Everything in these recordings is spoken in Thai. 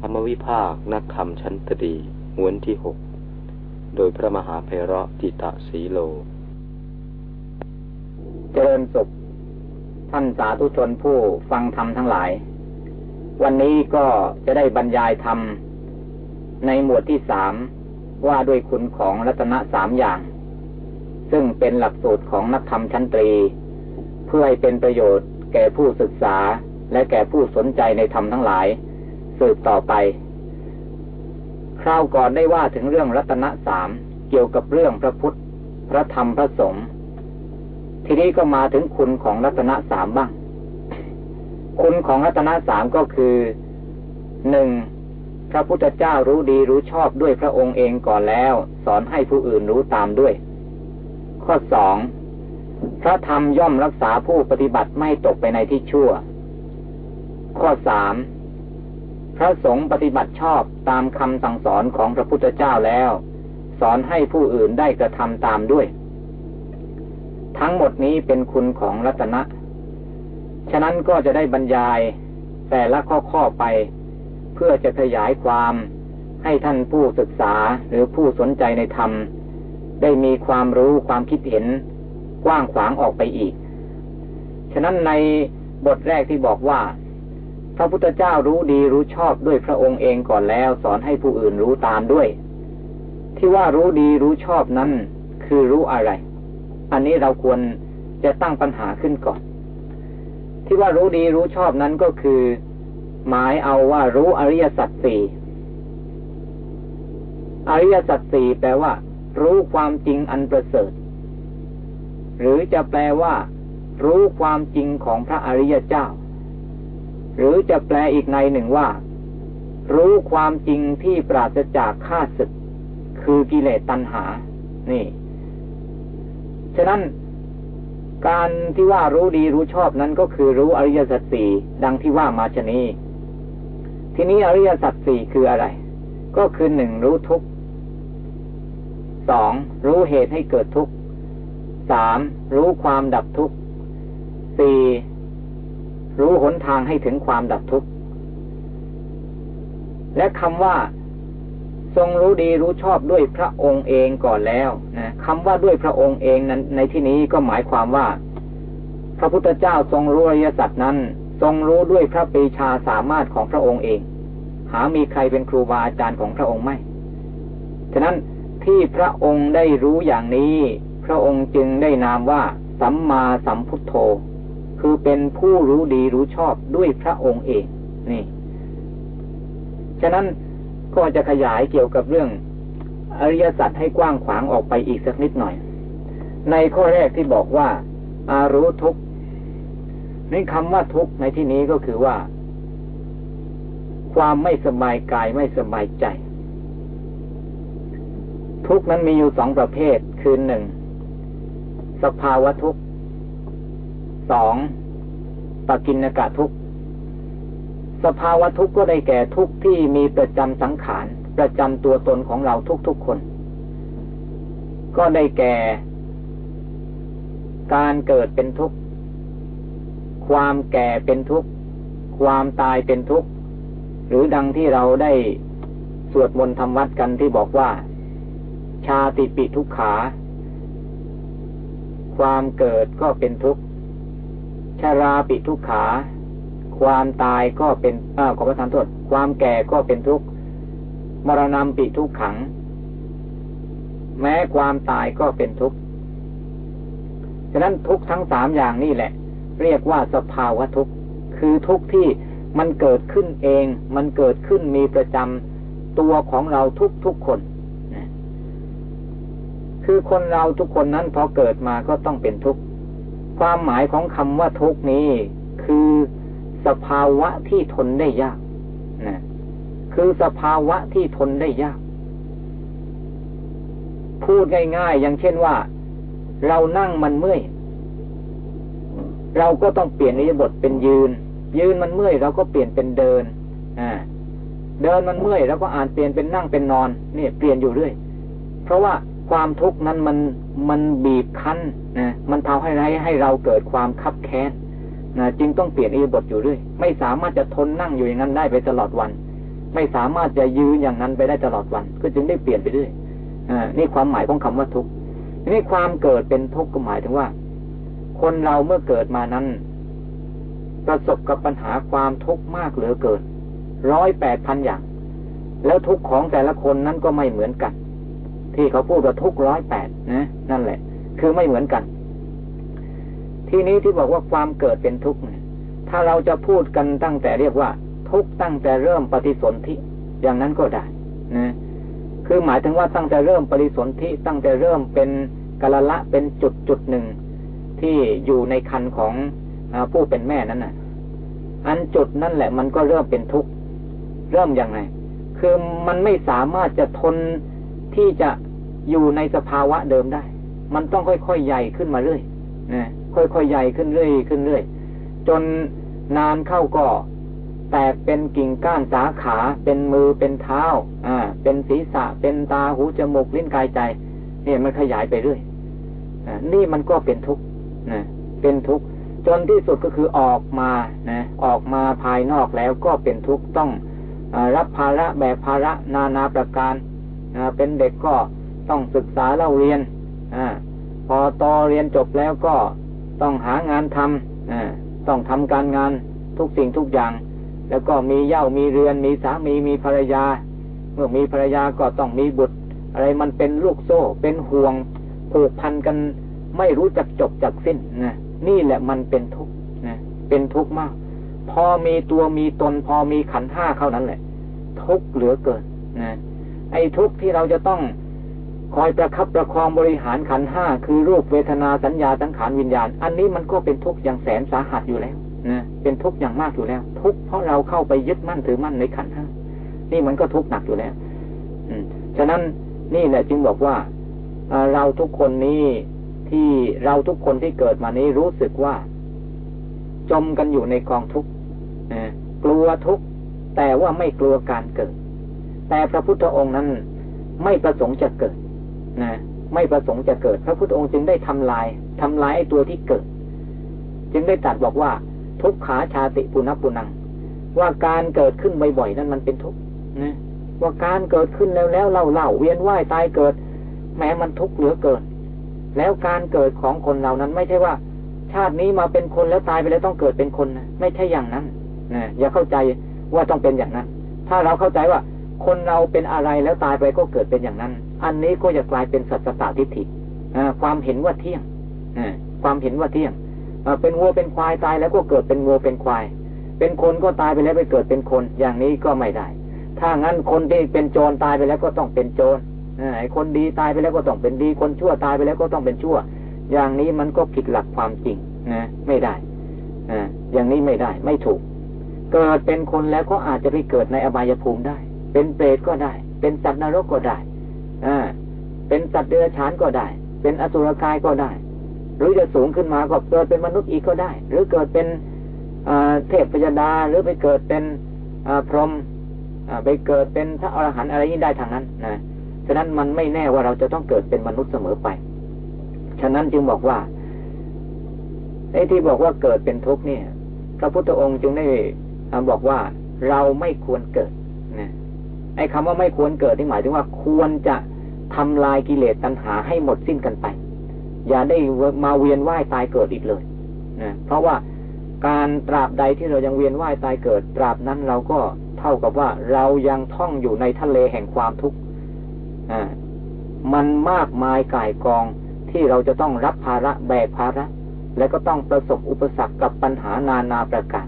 ธรรมวิภาคนักคำชั้นตดีหวนที่หก โดยพระมหาเพระจิตะสีโล เจริญสุข ท่านสาธุชนผู้ฟังธรรมทั้งหลาย วันนี้ก็จะได้บรรยายธรรม ในหมวดที่สามว่าด้วยคุณของรัตนะสามอย่าง ซึ่งเป็นหลักสูตรของนักธรรมชั้นตรี เพื่อให้เป็นประโยชน์แก่ผู้ศึกษาและแก่ผู้สนใจในธรรมทั้งหลาย สืบต่อไป คราวก่อนได้ว่าถึงเรื่องรัตนะสามเกี่ยวกับเรื่องพระพุทธ พระธรรมพระสงฆ์ทีนี้ก็มาถึงคุณของรัตนะสามบ้าง คุณของรัตนะสามก็คือหนึ่งพระพุทธเจ้ารู้ดีรู้ชอบด้วยพระองค์เองก่อนแล้ว สอนให้ผู้อื่นรู้ตามด้วย ข้อสองพระธรรมย่อมรักษาผู้ปฏิบัติไม่ตกไปในที่ชั่ว ข้อสาม พระสงฆ์ปฏิบัติชอบตามคำสั่งสอนของพระพุทธเจ้าแล้ว สอนให้ผู้อื่นได้กระทำตามด้วย ทั้งหมดนี้เป็นคุณของรัตนะ ฉะนั้นก็จะได้บรรยายแต่ละข้อข้อไป เพื่อจะขยายความให้ท่านผู้ศึกษาหรือผู้สนใจในธรรม ได้มีความรู้ความคิดเห็น กว้างขวางออกไปอีก ฉะนั้นในบทแรกที่บอกว่า พระพุทธเจ้ารู้ดีรู้ชอบด้วยพระองค์เองก่อนแล้ว สอนให้ผู้อื่นรู้ตามด้วย ที่ว่ารู้ดีรู้ชอบนั้น คือรู้อะไร อันนี้เราควรจะตั้งปัญหาขึ้นก่อน ที่ว่ารู้ดีรู้ชอบนั้นก็คือ หมายเอาว่ารู้อริยสัจสี่อริยสัจสี่แปลว่า รู้ความจริงอันประเสริฐ หรือจะแปลว่า รู้ความจริงของพระอริยเจ้า หรือจะแปลอีกในหนึ่งว่า รู้ความจริงที่ปราศจากข้าศึก คือกิเลสตัณหา นี่ ฉะนั้นการที่ว่ารู้ดีรู้ชอบนั้นก็คือรู้อริยสัจสี่ดังที่ว่ามาชนีทีนี้อริยสัจสี่คืออะไร ก็คือหนึ่งรู้ทุกสองรู้เหตุให้เกิดทุกสามรู้ความดับทุกสี่ รู้หนทางให้ถึงความดับทุกข์ และคำว่า ทรงรู้ดีรู้ชอบด้วยพระองค์เองก่อนแล้วนะคำว่าด้วยพระองค์เองนั้น ในที่นี้ก็หมายความว่า พระพุทธเจ้าทรงรู้อริยสัจนั้น ทรงรู้ด้วยพระปีชาสามารถของพระองค์เอง หามีใครเป็นครูบาอาจารย์ของพระองค์ไม่ฉะนั้นที่พระองค์ได้รู้อย่างนี้ พระองค์จึงได้นามว่า สัมมาสัมพุทโธ คือเป็นผู้รู้ดีรู้ชอบด้วยพระองค์เอง นี่ ฉะนั้นก็จะขยายเกี่ยวกับเรื่องอริยสัจให้กว้างขวางออกไปอีกสักนิดหน่อย ในข้อแรกที่บอกว่าอารู้ทุกนี่คำว่าทุกในที่นี้ก็คือว่า ความไม่สบายกายไม่สบายใจ ทุกนั้นมีอยู่สองประเภทคือหนึ่งสภาวะทุก สองปกินกะทุกสภาวะทุกก็ได้แก่ทุกที่มีประจำสังขาร ประจำตัวตนของเราทุกๆคน ก็ได้แก่ การเกิดเป็นทุกข์ ความแก่เป็นทุกข์ ความตายเป็นทุกข์ หรือดังที่เราได้สวดมนต์ธรรมวัดกันที่บอกว่า ชาติปิทุกขา ความเกิดก็เป็นทุกข์ ชาราปิทุกขา ความตายก็เป็นอขอประทานโทษความแก่ก็เป็นทุกข์มรณะปิทุกขัง แม้ความตายก็เป็นทุกข์ฉะนั้นทุกทั้งสามอย่างนี่แหละ เรียกว่าสภาวะทุกข์คือทุกข์ที่มันเกิดขึ้นเอง มันเกิดขึ้นมีประจำตัวของเราทุกทุกคนคือคนเราทุกคนนั้นพอเกิดมาก็ต้องเป็นทุกข์ ความหมายของคำว่าทุกนี้ คือสภาวะที่ทนได้ยากนะคือสภาวะที่ทนได้ยาก พูดง่ายๆ อย่างเช่นว่า เรานั่งมันเมื่อย เราก็ต้องเปลี่ยนนิยบทเป็นยืน ยืนมันเมื่อยเราก็เปลี่ยนเป็นเดินอ่าเดินมันเมื่อยเราก็อ่านเปลี่ยนเป็นนั่งเป็นนอนนี่เปลี่ยนอยู่เรื่อย เพราะว่า ความทุกข์นั้นมันมันบีบคั้นนะมันทำให้ไรให้เราเกิดความคับแค้นนะจึงต้องเปลี่ยนอิบทอยู่เรื่อยไม่สามารถจะทนนั่งอยู่อย่างนั้นได้ไปตลอดวัน ไม่สามารถจะยืนอย่างนั้นไปได้ตลอดวัน ก็จึงได้เปลี่ยนไปเรื่อยอ่านี่ความหมายของคำว่าทุกข์นี่ความเกิดเป็นทุกข์ก็หมายถึงว่า คนเราเมื่อเกิดมานั้น ประสบกับปัญหาความทุกข์มากเหลือเกินร้อยแปดพันอย่าง แล้วทุกข์ของแต่ละคนนั้นก็ไม่เหมือนกัน ที่เขาพูดว่าทุกร้อยแปดนะนั่นแหละ คือไม่เหมือนกัน ที่นี้ที่บอกว่าความเกิดเป็นทุกข์เนี่ยถ้าเราจะพูดกันตั้งแต่เรียกว่า ทุกตั้งแต่เริ่มปฏิสนธิอย่างนั้นก็ได้นะคือหมายถึงว่าตั้งแต่เริ่มปฏิสนธิตั้งแต่เริ่มเป็นกะละละเป็นจุดจุดหนึ่งที่อยู่ในคันของอผู้เป็นแม่นั้นน่ะ อันจุดนั่นแหละ มันก็เริ่มเป็นทุกข์เริ่มยังไง คือมันไม่สามารถจะทนที่จะ อยู่ในสภาวะเดิมได้ มันต้องค่อยๆใหญ่ขึ้นมาเรื่อยนะค่อยๆใหญ่ขึ้นเรื่อยขึ้นเรื่อยจนนานเข้าก็แตกเป็นกิ่งก้านสาขา เป็นมือเป็นเท้า อ่า เป็นศีรษะ เป็นตาหูจมูกลิ้นกายใจ เนี่ยมันขยายไปเรื่อยอนี่มันก็เป็นทุกข์นะเป็นทุกข์จนที่สุดก็คือออกมานะออกมาภายนอกแล้วก็เป็นทุกข์ต้องอรับภาระแบกภาระนานาประการเป็นเด็กก็ ต้องศึกษาเล่าเรียนอพอตอเรียนจบแล้วก็ต้องหางานทำต้องทำการงานทุกสิ่งทุกอย่าง แล้วก็มีเย่ามีเรือน มีสามีมีภรรยา เมื่อมีภรรยาก็ต้องมีบุตร อะไรมันเป็นลูกโซ่ เป็นห่วงผูกพันกันไม่รู้จักจบจักสิ้นนะนี่แหละมันเป็นทุกข์นะเป็นทุกข์มาก พอมีตัวมีตน พอมีขันห้าเข้านั้นแหละ ทุกข์เหลือเกินนะไอ้ทุกข์ที่เราจะต้อง คอยประคับประคองบริหารขันห้าคือรูปเวทนาสัญญาสังขารวิญญาณ อันนี้มันก็เป็นทุกข์อย่างแสนสาหัสอยู่แล้วนะเป็นทุกข์อย่างมากอยู่แล้ว ทุกข์เพราะเราเข้าไปยึดมั่นถือมั่นในขันห้านี่มันก็ทุกข์หนักอยู่แล้ว อืมฉะนั้นนี่แหละจึงบอกว่าเราทุกคนนี้ที่เราทุกคนที่เกิดมานี้รู้สึกว่า จมกันอยู่ในกองทุกข์กลัวทุกข์แต่ว่าไม่กลัวการเกิด แต่พระพุทธองค์นั้นไม่ประสงค์จะเกิด นะไม่ประสงค์จะเกิด พระพุทธองค์จึงได้ทำลายทำลายไอ้ตัวที่เกิด จึงได้ตัดบอกว่า ทุกขาชาติปุณปุนัง ว่าการเกิดขึ้นบ่อยๆนั้นมันเป็นทุกข์นะว่าการเกิดขึ้นแล้วแล้วเล่าเล่าเวียนว่ายตายเกิด แม้มันทุกข์เหลือเกิน แล้วการเกิดของคนเหล่านั้นไม่ใช่ว่า ชาตินี้มาเป็นคนแล้วตายไปแล้วต้องเกิดเป็นคนนะไม่ใช่อย่างนั้นนะอย่าเข้าใจว่าต้องเป็นอย่างนั้น ถ้าเราเข้าใจว่า คนเราเป็นอะไรแล้วตายไปก็เกิดเป็นอย่างนั้น อันนี้ก็จะกลายเป็นสัจตทิฏฐิความเห็นว่าเที่ยงความเห็นว่าเที่ยงเป็นวัวเป็นควายตายแล้วก็เกิดเป็นวัวเป็นควาย เป็นคนก็ตายไปแล้วไปเกิดเป็นคน อย่างนี้ก็ไม่ได้ ถ้างั้นคนที่เป็นโจรตายไปแล้วก็ต้องเป็นโจรไอ้คนดีตายไปแล้วก็ต้องเป็นดี คนชั่วตายไปแล้วก็ต้องเป็นชั่ว อย่างนี้มันก็ผิดหลักความจริงนะไม่ได้ออย่างนี้ไม่ได้ ไม่ถูก เกิดเป็นคนแล้วก็อาจจะไปเกิดในอบายภูมิได้ เป็นเปรตก็ได้ เป็นสัตว์นรกก็ได้ อ่าเป็นสัตว์เดรัจฉานก็ได้ เป็นอสุรกายก็ได้ หรือจะสูงขึ้นมาก็เกิดเป็นมนุษย์อีกก็ได้ หรือเกิดเป็นเทพพยดาหรือไปเกิดเป็นพรหมไปเกิดเป็นพระอรหันต์อะไรนี้ได้ทางนั้นนะฉะนั้นมันไม่แน่ว่าเราจะต้องเกิดเป็นมนุษย์เสมอไป ฉะนั้นจึงบอกว่าไอ้ที่บอกว่าเกิดเป็นทุกข์เนี่ย พระพุทธองค์จึงได้บอกว่าเราไม่ควรเกิด ไอ้คำว่าไม่ควรเกิดที่หมายถึงว่าควรจะทำลายกิเลสตัณหาให้หมดสิ้นกันไป อย่าได้มาเวียนว่ายตายเกิดอีกเลยนะเพราะว่าการตราบใดที่เรายังเวียนว่ายตายเกิด ตราบนั้นเราก็เท่ากับว่าเรายังท่องอยู่ในทะเลแห่งความทุกข์มันมากมายก่ายกองที่เราจะต้องรับภาระแบกภาระ และก็ต้องประสบอุปสรรคกับปัญหานานาประการ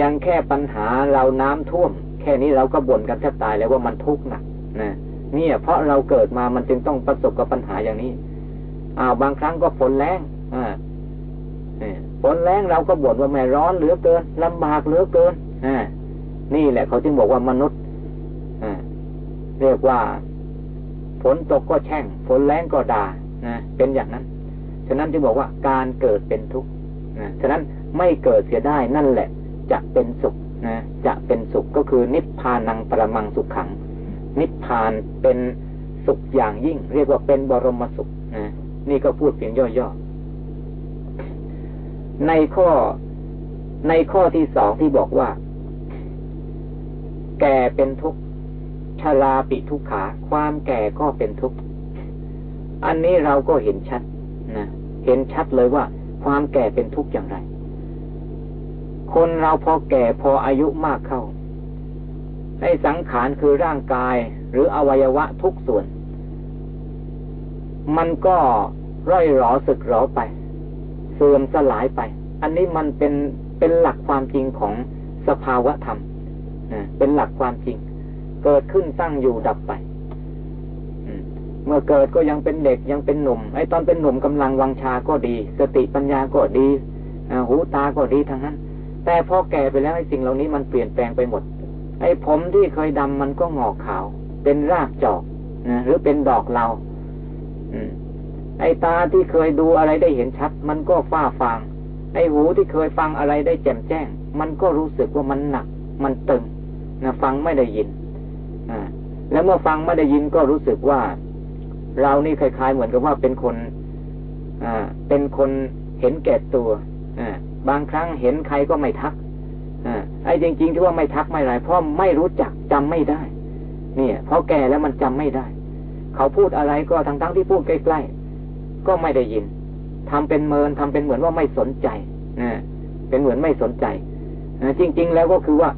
ยังแค่ปัญหาเราน้ำท่วม แค่นี้เราก็บ่นกันแทบตายแล้วว่ามันทุกข์หนักนะเนี่ยเพราะเราเกิดมามันจึงต้องประสบกับปัญหาอย่างนี้อ้าวบางครั้งก็ฝนแรงอ่าฝนแรงเราก็บ่นว่าแม่ร้อนเหลือเกินลำบากเหลือเกินอ่านี่แหละเขาจึงบอกว่ามนุษย์อ่าเรียกว่าฝนตกก็แช่งฝนแรงก็ด่านะเป็นอย่างนั้น ฉะนั้นจึงบอกว่าการเกิดเป็นทุกข์นะฉะนั้นไม่เกิดเสียได้นั่นแหละ จะเป็นสุข นะจะเป็นสุขก็คือนิพพานังประมังสุขขัง นิพพานเป็นสุขอย่างยิ่ง เรียกว่าเป็นบรมสุขนะนี่ก็พูดเพียงย่อๆในข้อในข้อที่สองที่บอกว่า แก่เป็นทุกข์ชราปิทุกขา ความแก่ก็เป็นทุกข์อันนี้เราก็เห็นชัดนะเห็นชัดเลยว่า ความแก่เป็นทุกข์อย่างไร คนเราพอแก่พออายุมากเข้า ให้สังขารคือร่างกายหรืออวัยวะทุกส่วน มันก็ร่อยหรอสึกหรอไป เสื่อมสลายไป อันนี้มันเป็นเป็นหลักความจริงของสภาวะธรรมเป็นหลักความจริง เกิดขึ้นตั้งอยู่ดับไปเมื่อเกิดก็ยังเป็นเด็กยังเป็นหนุ่ม ไอ้ตอนเป็นหนุ่มกำลังวังชาก็ดี สติปัญญาก็ดีหูตาก็ดีทั้งนั้น แต่พอแก่ไปแล้วไอ้สิ่งเหล่านี้มันเปลี่ยนแปลงไปหมด ไอ้ผมที่เคยดำมันก็งอกขาว เป็นรากจอกนะหรือเป็นดอกเรา อืม ไอ้ตาที่เคยดูอะไรได้เห็นชัด มันก็ฟ้าฟาง ไอ้หูที่เคยฟังอะไรได้แจ่มแจ้ง มันก็รู้สึกว่ามันหนัก มันตึงนะฟังไม่ได้ยินอ่าแล้วเมื่อฟังไม่ได้ยินก็รู้สึกว่า เรานี่คล้ายๆเหมือนกับว่าเป็นคนอ่าเป็นคนเห็นแก่ตัวอ่า บางครั้งเห็นใครก็ไม่ทักอ่าไอ้จริงๆที่ว่าไม่ทักไม่ไรเพราะไม่รู้จักจำไม่ได้ เนี่ยเพราะแก่แล้วมันจำไม่ได้ เขาพูดอะไรก็ทั้งๆที่พูดใกล้ๆก็ไม่ได้ยินทำเป็นเมินทำเป็นเหมือนว่าไม่สนใจนะเป็นเหมือนไม่สนใจจริง ๆ แล้วก็คือว่า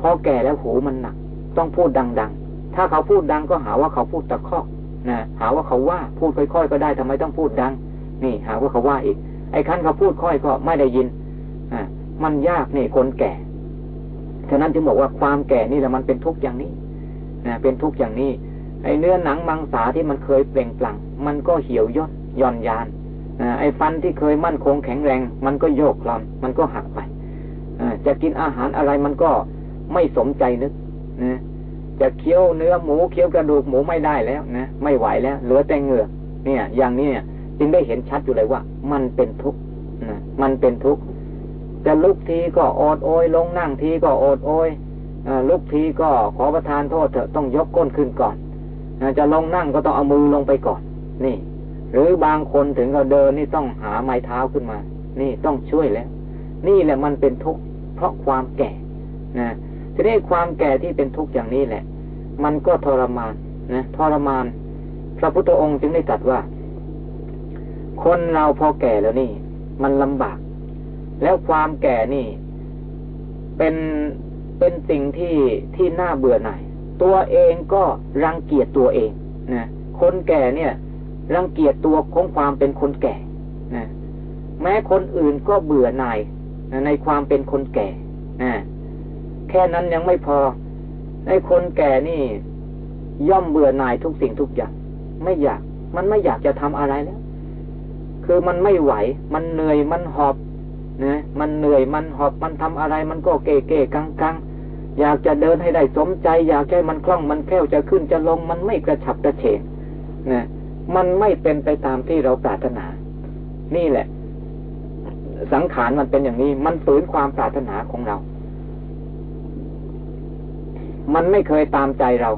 พอแก่แล้วหูมันหนัก ต้องพูดดัง ๆ ถ้าเขาพูดดังก็หาว่าเขาพูดตะคอกนะหาว่าเขาว่าพูดค่อยๆก็ได้ทำไมต้องพูดดัง นี่ หาว่าเขาว่าอีก ไอ้ขั้นเขาพูดค่อยก็ไม่ได้ยินอ่ามันยากนี่คนแก่ ฉะนั้นจึงบอกว่าความแก่นี่แหละมันเป็นทุกข์อย่างนี้นะเป็นทุกข์อย่างนี้ ไอ้เนื้อหนังมังสาที่มันเคยเปล่งปลั่ง มันก็เหี่ยวย่นย่อนยานไอ้ฟันที่เคยมั่นคงแข็งแรง มันก็โยกคลำมันก็หักไปจะกินอาหารอะไรมันก็ไม่สมใจนึกนะจะเคี้ยวเนื้อหมูเคี้ยวกระดูกหมูไม่ได้แล้วนะไม่ไหวแล้ว เหลือแต่เหงือกเนี่ย อย่างนี้เนี่ย จึงได้เห็นชัดอยู่เลยว่า มันเป็นทุกข์นะมันเป็นทุกข์จะลุกทีก็โอดโอยลงนั่งทีก็โอดโอยลุกทีก็ขอประทานโทษเถอะต้องยกก้นขึ้นก่อนจะลงนั่งก็ต้องเอามือลงไปก่อน นี่ หรือบางคนถึงเราเดินนี่ต้องหาไม้เท้าขึ้นมา นี่ต้องช่วยแล้ว นี่แหละมันเป็นทุกข์เพราะความแก่นะทีนี้ความแก่ที่เป็นทุกข์อย่างนี้แหละ มันก็ทรมานนะทรมาน พระพุทธองค์จึงได้ตรัสว่า คนเราพอแก่แล้วนี่ มันลำบาก แล้วความแก่นี่ เป็นเป็นสิ่งที่ที่น่าเบื่อหน่าย ตัวเองก็รังเกียจตัวเองนะคนแก่เนี่ย รังเกียจตัวของความเป็นคนแก่นะแม้คนอื่นก็เบื่อหน่ายในความเป็นคนแก่นะแค่นั้นยังไม่พอ ในคนแก่นี่ ย่อมเบื่อหน่ายทุกสิ่งทุกอย่าง ไม่อยาก มันไม่อยากจะทำอะไรแล้ว คือมันไม่ไหว มันเหนื่อยมันหอบนะมันเหนื่อยมันหอบมันทำอะไร มันก็เก๋เก๋กังกังอยากจะเดินให้ได้สมใจ อยากให้มันคล่องมันแคล่วจะขึ้นจะลง มันไม่กระฉับกระเฉงนะมันไม่เป็นไปตามที่เราปรารถนา นี่แหละ สังขารมันเป็นอย่างนี้ มันฝืนความปรารถนาของเรา มันไม่เคยตามใจเรา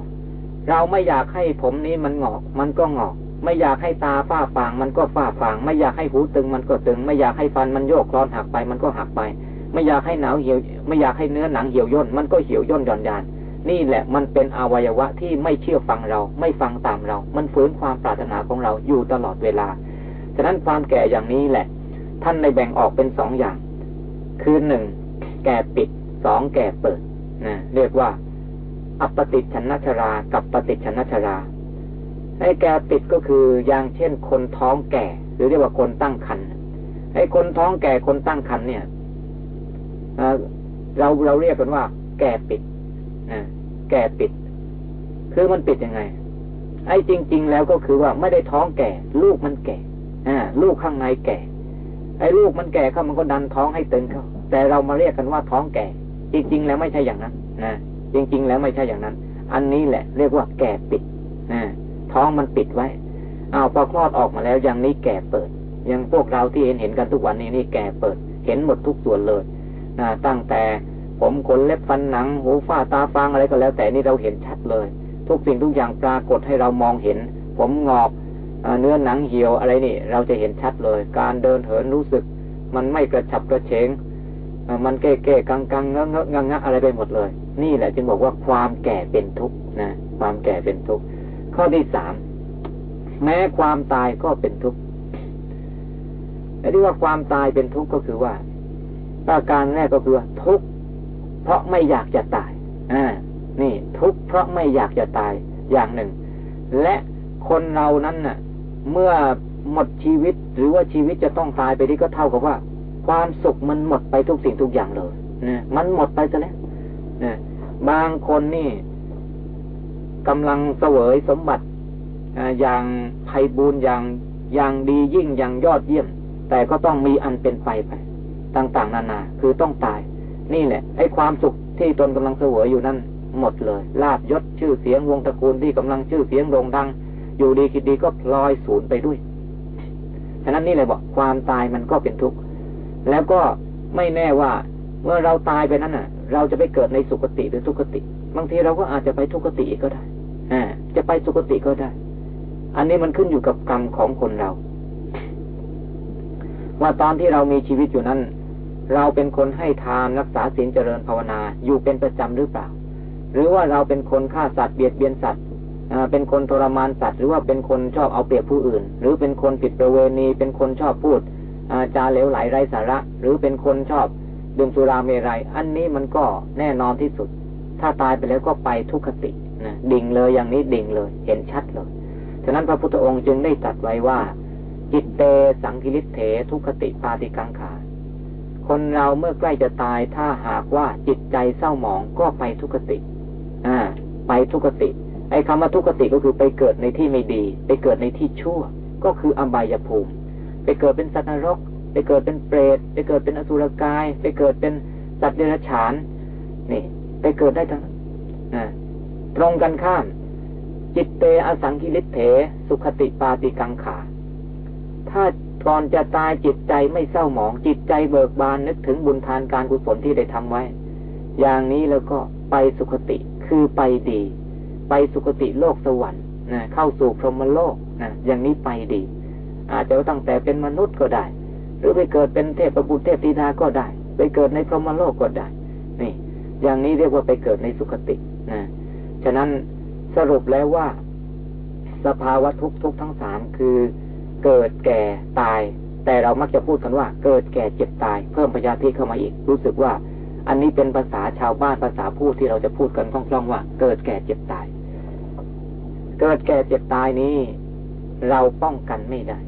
เราไม่อยากให้ผมนี้มันงอก มันก็งอก ไม่อยากให้ตาฝ้าฟางมันก็ฝ้าฟาง ไม่อยากให้หูตึงมันก็ตึง ไม่อยากให้ฟันมันโยกคลอนหักไปมันก็หักไป ไม่อยากให้หนาวเหี่ยว ไม่อยากให้เนื้อหนังเหี่ยวย่นมันก็เหี่ยวย่นหย่อนยาน นี่แหละมันเป็นอวัยวะที่ไม่เชื่อฟังเรา ไม่ฟังตามเรา มันฝืนความปรารถนาของเราอยู่ตลอดเวลา ฉะนั้นความแก่อย่างนี้แหละ ท่านในแบ่งออกเป็นสองอย่าง คือหนึ่งแก่ปิดสองแก่เปิดนะเรียกว่า อัปติชนชรา กับปฏิชนชรา ไอ้แก่ติดก็คืออย่างเช่นคนท้องแก่ หรือเรียกว่าคนตั้งครรภ์ไอ้คนท้องแก่คนตั้งครรภ์เนี่ยเราเราเรียกกันว่า แก่ปิดนะแก่ปิด คือมันปิดยังไง ไอ้จริง ๆ แล้วก็คือว่าไม่ได้ท้องแก่ ลูกมันแก่อ่าลูกข้างในแก่ ไอ้ลูกมันแก่เข้ามันก็ดันท้องให้ตึงเข้าแต่เรามาเรียกกันว่าท้องแก่ จริง ๆ แล้วไม่ใช่อย่างนั้นนะจริง ๆ แล้วไม่ใช่อย่างนั้น อันนี้แหละ เรียกว่าแก่ปิดนะ ท้องมันปิดไว้เอาพอคลอดออกมาแล้วอย่างนี้แก่เปิด ยังพวกเราที่เห็นเห็นกันทุกวันนี้นี่แก่เปิด เห็นหมดทุกส่วนเลยนะตั้งแต่ผมขนเล็บฟันหนัง หูฝ้าตาฟางอะไรก็แล้ว แต่นี่เราเห็นชัดเลย ทุกสิ่งทุกอย่างปรากฏให้เรามองเห็น ผมงอกเนื้อหนังเหี่ยวอะไรนี่ เราจะเห็นชัดเลย การเดินเหินรู้สึก มันไม่กระฉับกระเฉงมันเก้เก้กังกังเงอะเงอะงะอะไรไปหมดเลย นี่แหละจึงบอกว่าความแก่เป็นทุกข์นะ ความแก่เป็นทุกข์ ข้อที่สามแม้ความตายก็เป็นทุกข์ไอ้ที่ว่าความตายเป็นทุกข์ก็คือว่าประการแรกก็คือทุกข์เพราะไม่อยากจะตายอ่านี่ ทุกข์เพราะไม่อยากจะตายอย่างหนึ่ง และคนเรานั้นน่ะ เมื่อหมดชีวิตหรือว่าชีวิตจะต้องตายไปนี่ก็เท่ากับว่า ความสุขมันหมดไปทุกสิ่งทุกอย่างเลยนะมันหมดไปซะแล้วนะบางคนนี่ กำลังเสวยสมบัติอย่างไพบูรณ์อย่างอย่างดียิ่งอย่างยอดเยี่ยม แต่ก็ต้องมีอันเป็นไปไป ต่างๆ นานา คือต้องตาย นี่แหละไอ้ความสุขที่ตนกำลังเสวยอยู่นั้นหมดเลยลาบยศชื่อเสียงวงตระกูลที่กำลังชื่อเสียงโด่งดัง อยู่ดีคิดดีก็พลอยสูญไปด้วยฉะนั้นนี่เลยบอกความตายมันก็เป็นทุกข์แล้วก็ไม่แน่ว่า เมื่อเราตายไปนั้นน่ะ เราจะไปเกิดในสุคติหรือทุกติ บางทีเราก็อาจจะไปทุกติก็ได้ จะไปสุคติก็ได้ อันนี้มันขึ้นอยู่กับกรรมของคนเรา ว่าตอนที่เรามีชีวิตอยู่นั้น เราเป็นคนให้ทานรักษาศีลเจริญภาวนา อยู่เป็นประจำหรือเปล่า หรือว่าเราเป็นคนฆ่าสัตว์เบียดเบียนสัตว์เป็นคนทรมานสัตว์หรือว่าเป็นคนชอบเอาเปรียบผู้อื่น หรือเป็นคนผิดประเวณีเป็นคนชอบพูดจาเหลวไหลไร้สาระ หรือเป็นคนชอบดื่มสุราเมรัยอันนี้มันก็แน่นอนที่สุด ถ้าตายไปแล้วก็ไปทุกขติ ดิ่งเลยอย่างนี้ดิ่งเลย เห็นชัดเลย ฉะนั้นพระพุทธองค์จึงได้ตรัสไว้ว่า จิตเตสังกิริเถทุกขติปาติกังขา คนเราเมื่อใกล้จะตายถ้าหากว่าจิตใจเศร้าหมองก็ไปทุกขติ อ่า ไปทุกขติ ไอ้คำว่าทุกขติก็คือไปเกิดในที่ไม่ดี ไปเกิดในที่ชั่ว ก็คืออบายภูมิ ไปเกิดเป็นสัตว์นรก ไปเกิดเป็นเปรต ไปเกิดเป็นอสุรกาย ไปเกิดเป็นสัตว์เดรัจฉาน นี่ ไปเกิดได้ทั้งนั้น ตรงกันข้าม จิตเตอสังกิริเถ สุขติปาติกังขา ถ้าก่อนจะตายจิตใจไม่เศร้าหมอง จิตใจเบิกบานนึกถึงบุญทานการกุศลที่ได้ทำไว้ อย่างนี้แล้วก็ไปสุขติคือไปดี ไปสุขติโลกสวรรค์นะเข้าสู่พรหมโลกนะอย่างนี้ไปดี อาจจะตั้งแต่เป็นมนุษย์ก็ได้ หรือไปเกิดเป็นเทพประบุเทพธิดาก็ได้ ไปเกิดในพรหมโลกก็ได้ นี่ อย่างนี้เรียกว่าไปเกิดในสุคตินะ ฉะนั้นสรุปแล้วว่า สภาวะทุกทุกทั้งสามคือเกิดแก่ตาย แต่เรามักจะพูดกันว่า เกิดแก่เจ็บตาย เพิ่มพยาธิเข้ามาอีก รู้สึกว่า อันนี้เป็นภาษาชาวบ้านภาษาพูดที่เราจะพูดกันคล่องๆว่า เกิดแก่เจ็บตาย เกิดแก่เจ็บตายนี้ เราป้องกันไม่ได้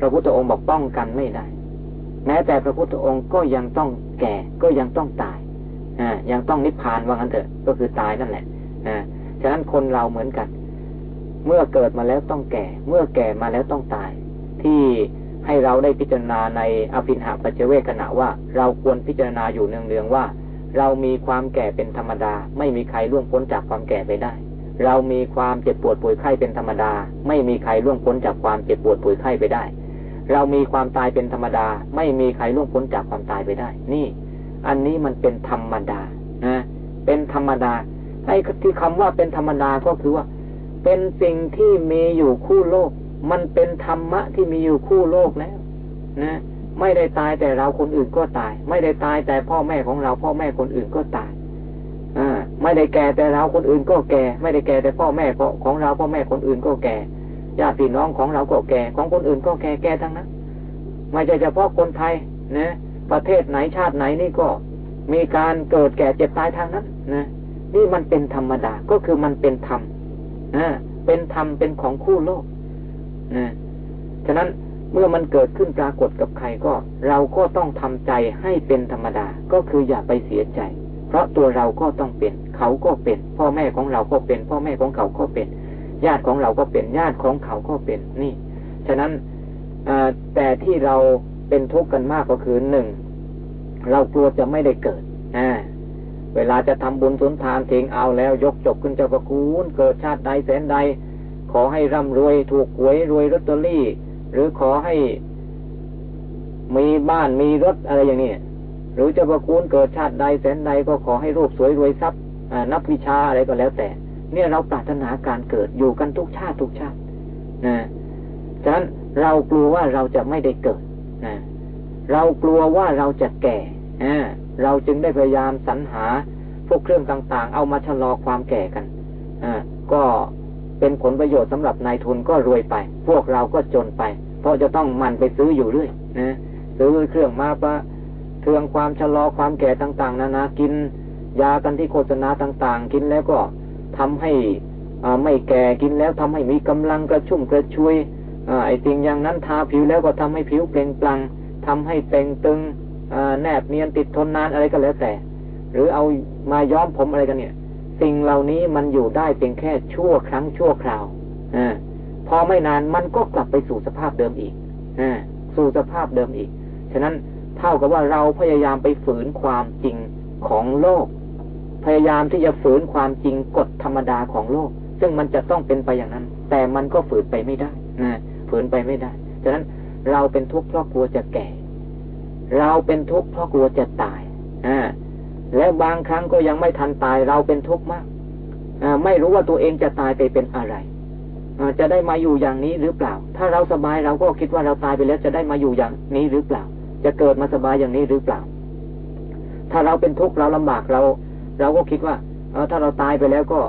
พระพุทธองค์บอกป้องกันไม่ได้ แม้แต่พระพุทธองค์ก็ยังต้องแก่ก็ยังต้องตายอ่ายังต้องนิพพานว่างั้นเถอะ ก็คือตายนั่นแหละ ฉะนั้นคนเราเหมือนกัน เมื่อเกิดมาแล้วต้องแก่ เมื่อแก่มาแล้วต้องตาย ที่ให้เราได้พิจารณาในอภินหาปัจเจเวขณะว่า เราควรพิจารณาอยู่เนืองๆว่า เรามีความแก่เป็นธรรมดา ไม่มีใครล่วงพ้นจากความแก่ไปได้ เรามีความเจ็บปวดป่วยไข้เป็นธรรมดา ไม่มีใครล่วงพ้นจากความเจ็บปวดป่วยไข้ไปได้ เรามีความตายเป็นธรรมดา ไม่มีใครล่วงพ้นจากความตายไปได้ นี่ อันนี้มันเป็นธรรมดานะเป็นธรรมดา ไอ้ที่คำว่าเป็นธรรมดาก็คือว่า เป็นสิ่งที่มีอยู่คู่โลก มันเป็นธรรมะที่มีอยู่คู่โลกแล้ว นะ ไม่ได้ตายแต่เราคนอื่นก็ตาย ไม่ได้ตายแต่พ่อแม่ของเรา พ่อแม่คนอื่นก็ตายอ่าไม่ได้แก่แต่เราคนอื่นก็แก่ ไม่ได้แก่แต่พ่อแม่ของเราพ่อแม่คนอื่นก็แก่ญาติพี่น้องของเราก็แก่ ของคนอื่นก็แก่แก่ทั้งนั้นไม่ใช่เฉพาะคนไทยนะประเทศไหนชาติไหนนี่ก็มีการเกิดแก่เจ็บตายทางนั้นนะ นี่มันเป็นธรรมดา ก็คือมันเป็นธรรมเป็นธรรมเป็นของคู่โลกนะฉะนั้นเมื่อมันเกิดขึ้นปรากฏกับใครก็ เราก็ต้องทำใจให้เป็นธรรมดา ก็คืออย่าไปเสียใจ เพราะตัวเราก็ต้องเป็น เขาก็เป็น พ่อแม่ของเราก็เป็น พ่อแม่ของเขาก็เป็น ญาติของเราก็เป็น ญาติของเขาก็เป็น นี่ ฉะนั้นแต่ที่เราเป็นทุกข์กันมากก็คือหนึ่งเรากลัวจะไม่ได้เกิดอ่า เวลาจะทำบุญสุนทานทิ้งเอาแล้ว ยกจบขึ้นเจ้าประคุณเกิดชาติใดแสนใด ขอให้ร่ำรวยถูกหวยรวยลอตเตอรี่ หรือขอให้มีบ้านมีรถอะไรอย่างนี้หรือเจ้าประคุณเกิดชาติใดแสนใดก็ขอให้รูปสวยรวยทรัพย์นับวิชาอะไรก็แล้วแต่ เนี่ยเราปรารถนาการเกิดอยู่กันทุกชาติทุกชาตินะฉะนั้นเรากลัวว่าเราจะไม่ได้เกิดนะเรากลัวว่าเราจะแก่ เราจึงได้พยายามสรรหาพวกเครื่องต่าง ๆ เอามาชะลอความแก่กันอ่าก็เป็นผลประโยชน์สำหรับนายทุนก็รวยไป พวกเราก็จนไป เพราะจะต้องมันไปซื้ออยู่เรื่อยนะซื้อเครื่องมาปะเทืองความชะลอความแก่ต่าง ๆ นานากิน ยากันที่โฆษณาต่าง ๆ กินแล้วก็ทำให้ไม่แก่กินแล้วทำให้มีกำลังกระชุ่มกระชวยไอ้สิ่งอย่างนั้นทาผิวแล้วก็ทำให้ผิวเปล่งปลั่งทำให้เต่งตึง แนบเนียนติดทนนานอะไรก็แล้วแต่ หรือเอามาย้อมผมอะไรกันเนี่ย สิ่งเหล่านี้มันอยู่ได้เพียงแค่ชั่วครั้งชั่วคราวอพอไม่นานมันก็กลับไปสู่สภาพเดิมอีกอสู่สภาพเดิมอีก ฉะนั้นเท่ากับว่าเราพยายามไปฝืนความจริงของโลก พยายามที่จะฝืนความจริงกฎธรรมดาของโลก ซึ่งมันจะต้องเป็นไปอย่างนั้น แต่มันก็ฝืนไปไม่ได้นะฝืนไปไม่ได้ ฉะนั้นเราเป็นทุกข์เพราะกลัวจะแก่ เราเป็นทุกข์เพราะกลัวจะตายอ่าและบางครั้งก็ยังไม่ทันตายเราเป็นทุกข์มากอ่าไม่รู้ว่าตัวเองจะตายไปเป็นอะไรอจะได้มาอยู่อย่างนี้หรือเปล่า ถ้าเราสบายเราก็คิดว่าเราตายไปแล้วจะได้มาอยู่อย่างนี้หรือเปล่า จะเกิดมาสบายอย่างนี้หรือเปล่า ถ้าเราเป็นทุกข์เราลำบากเรา เราก็คิดว่าเอถ้าเราตายไปแล้วก็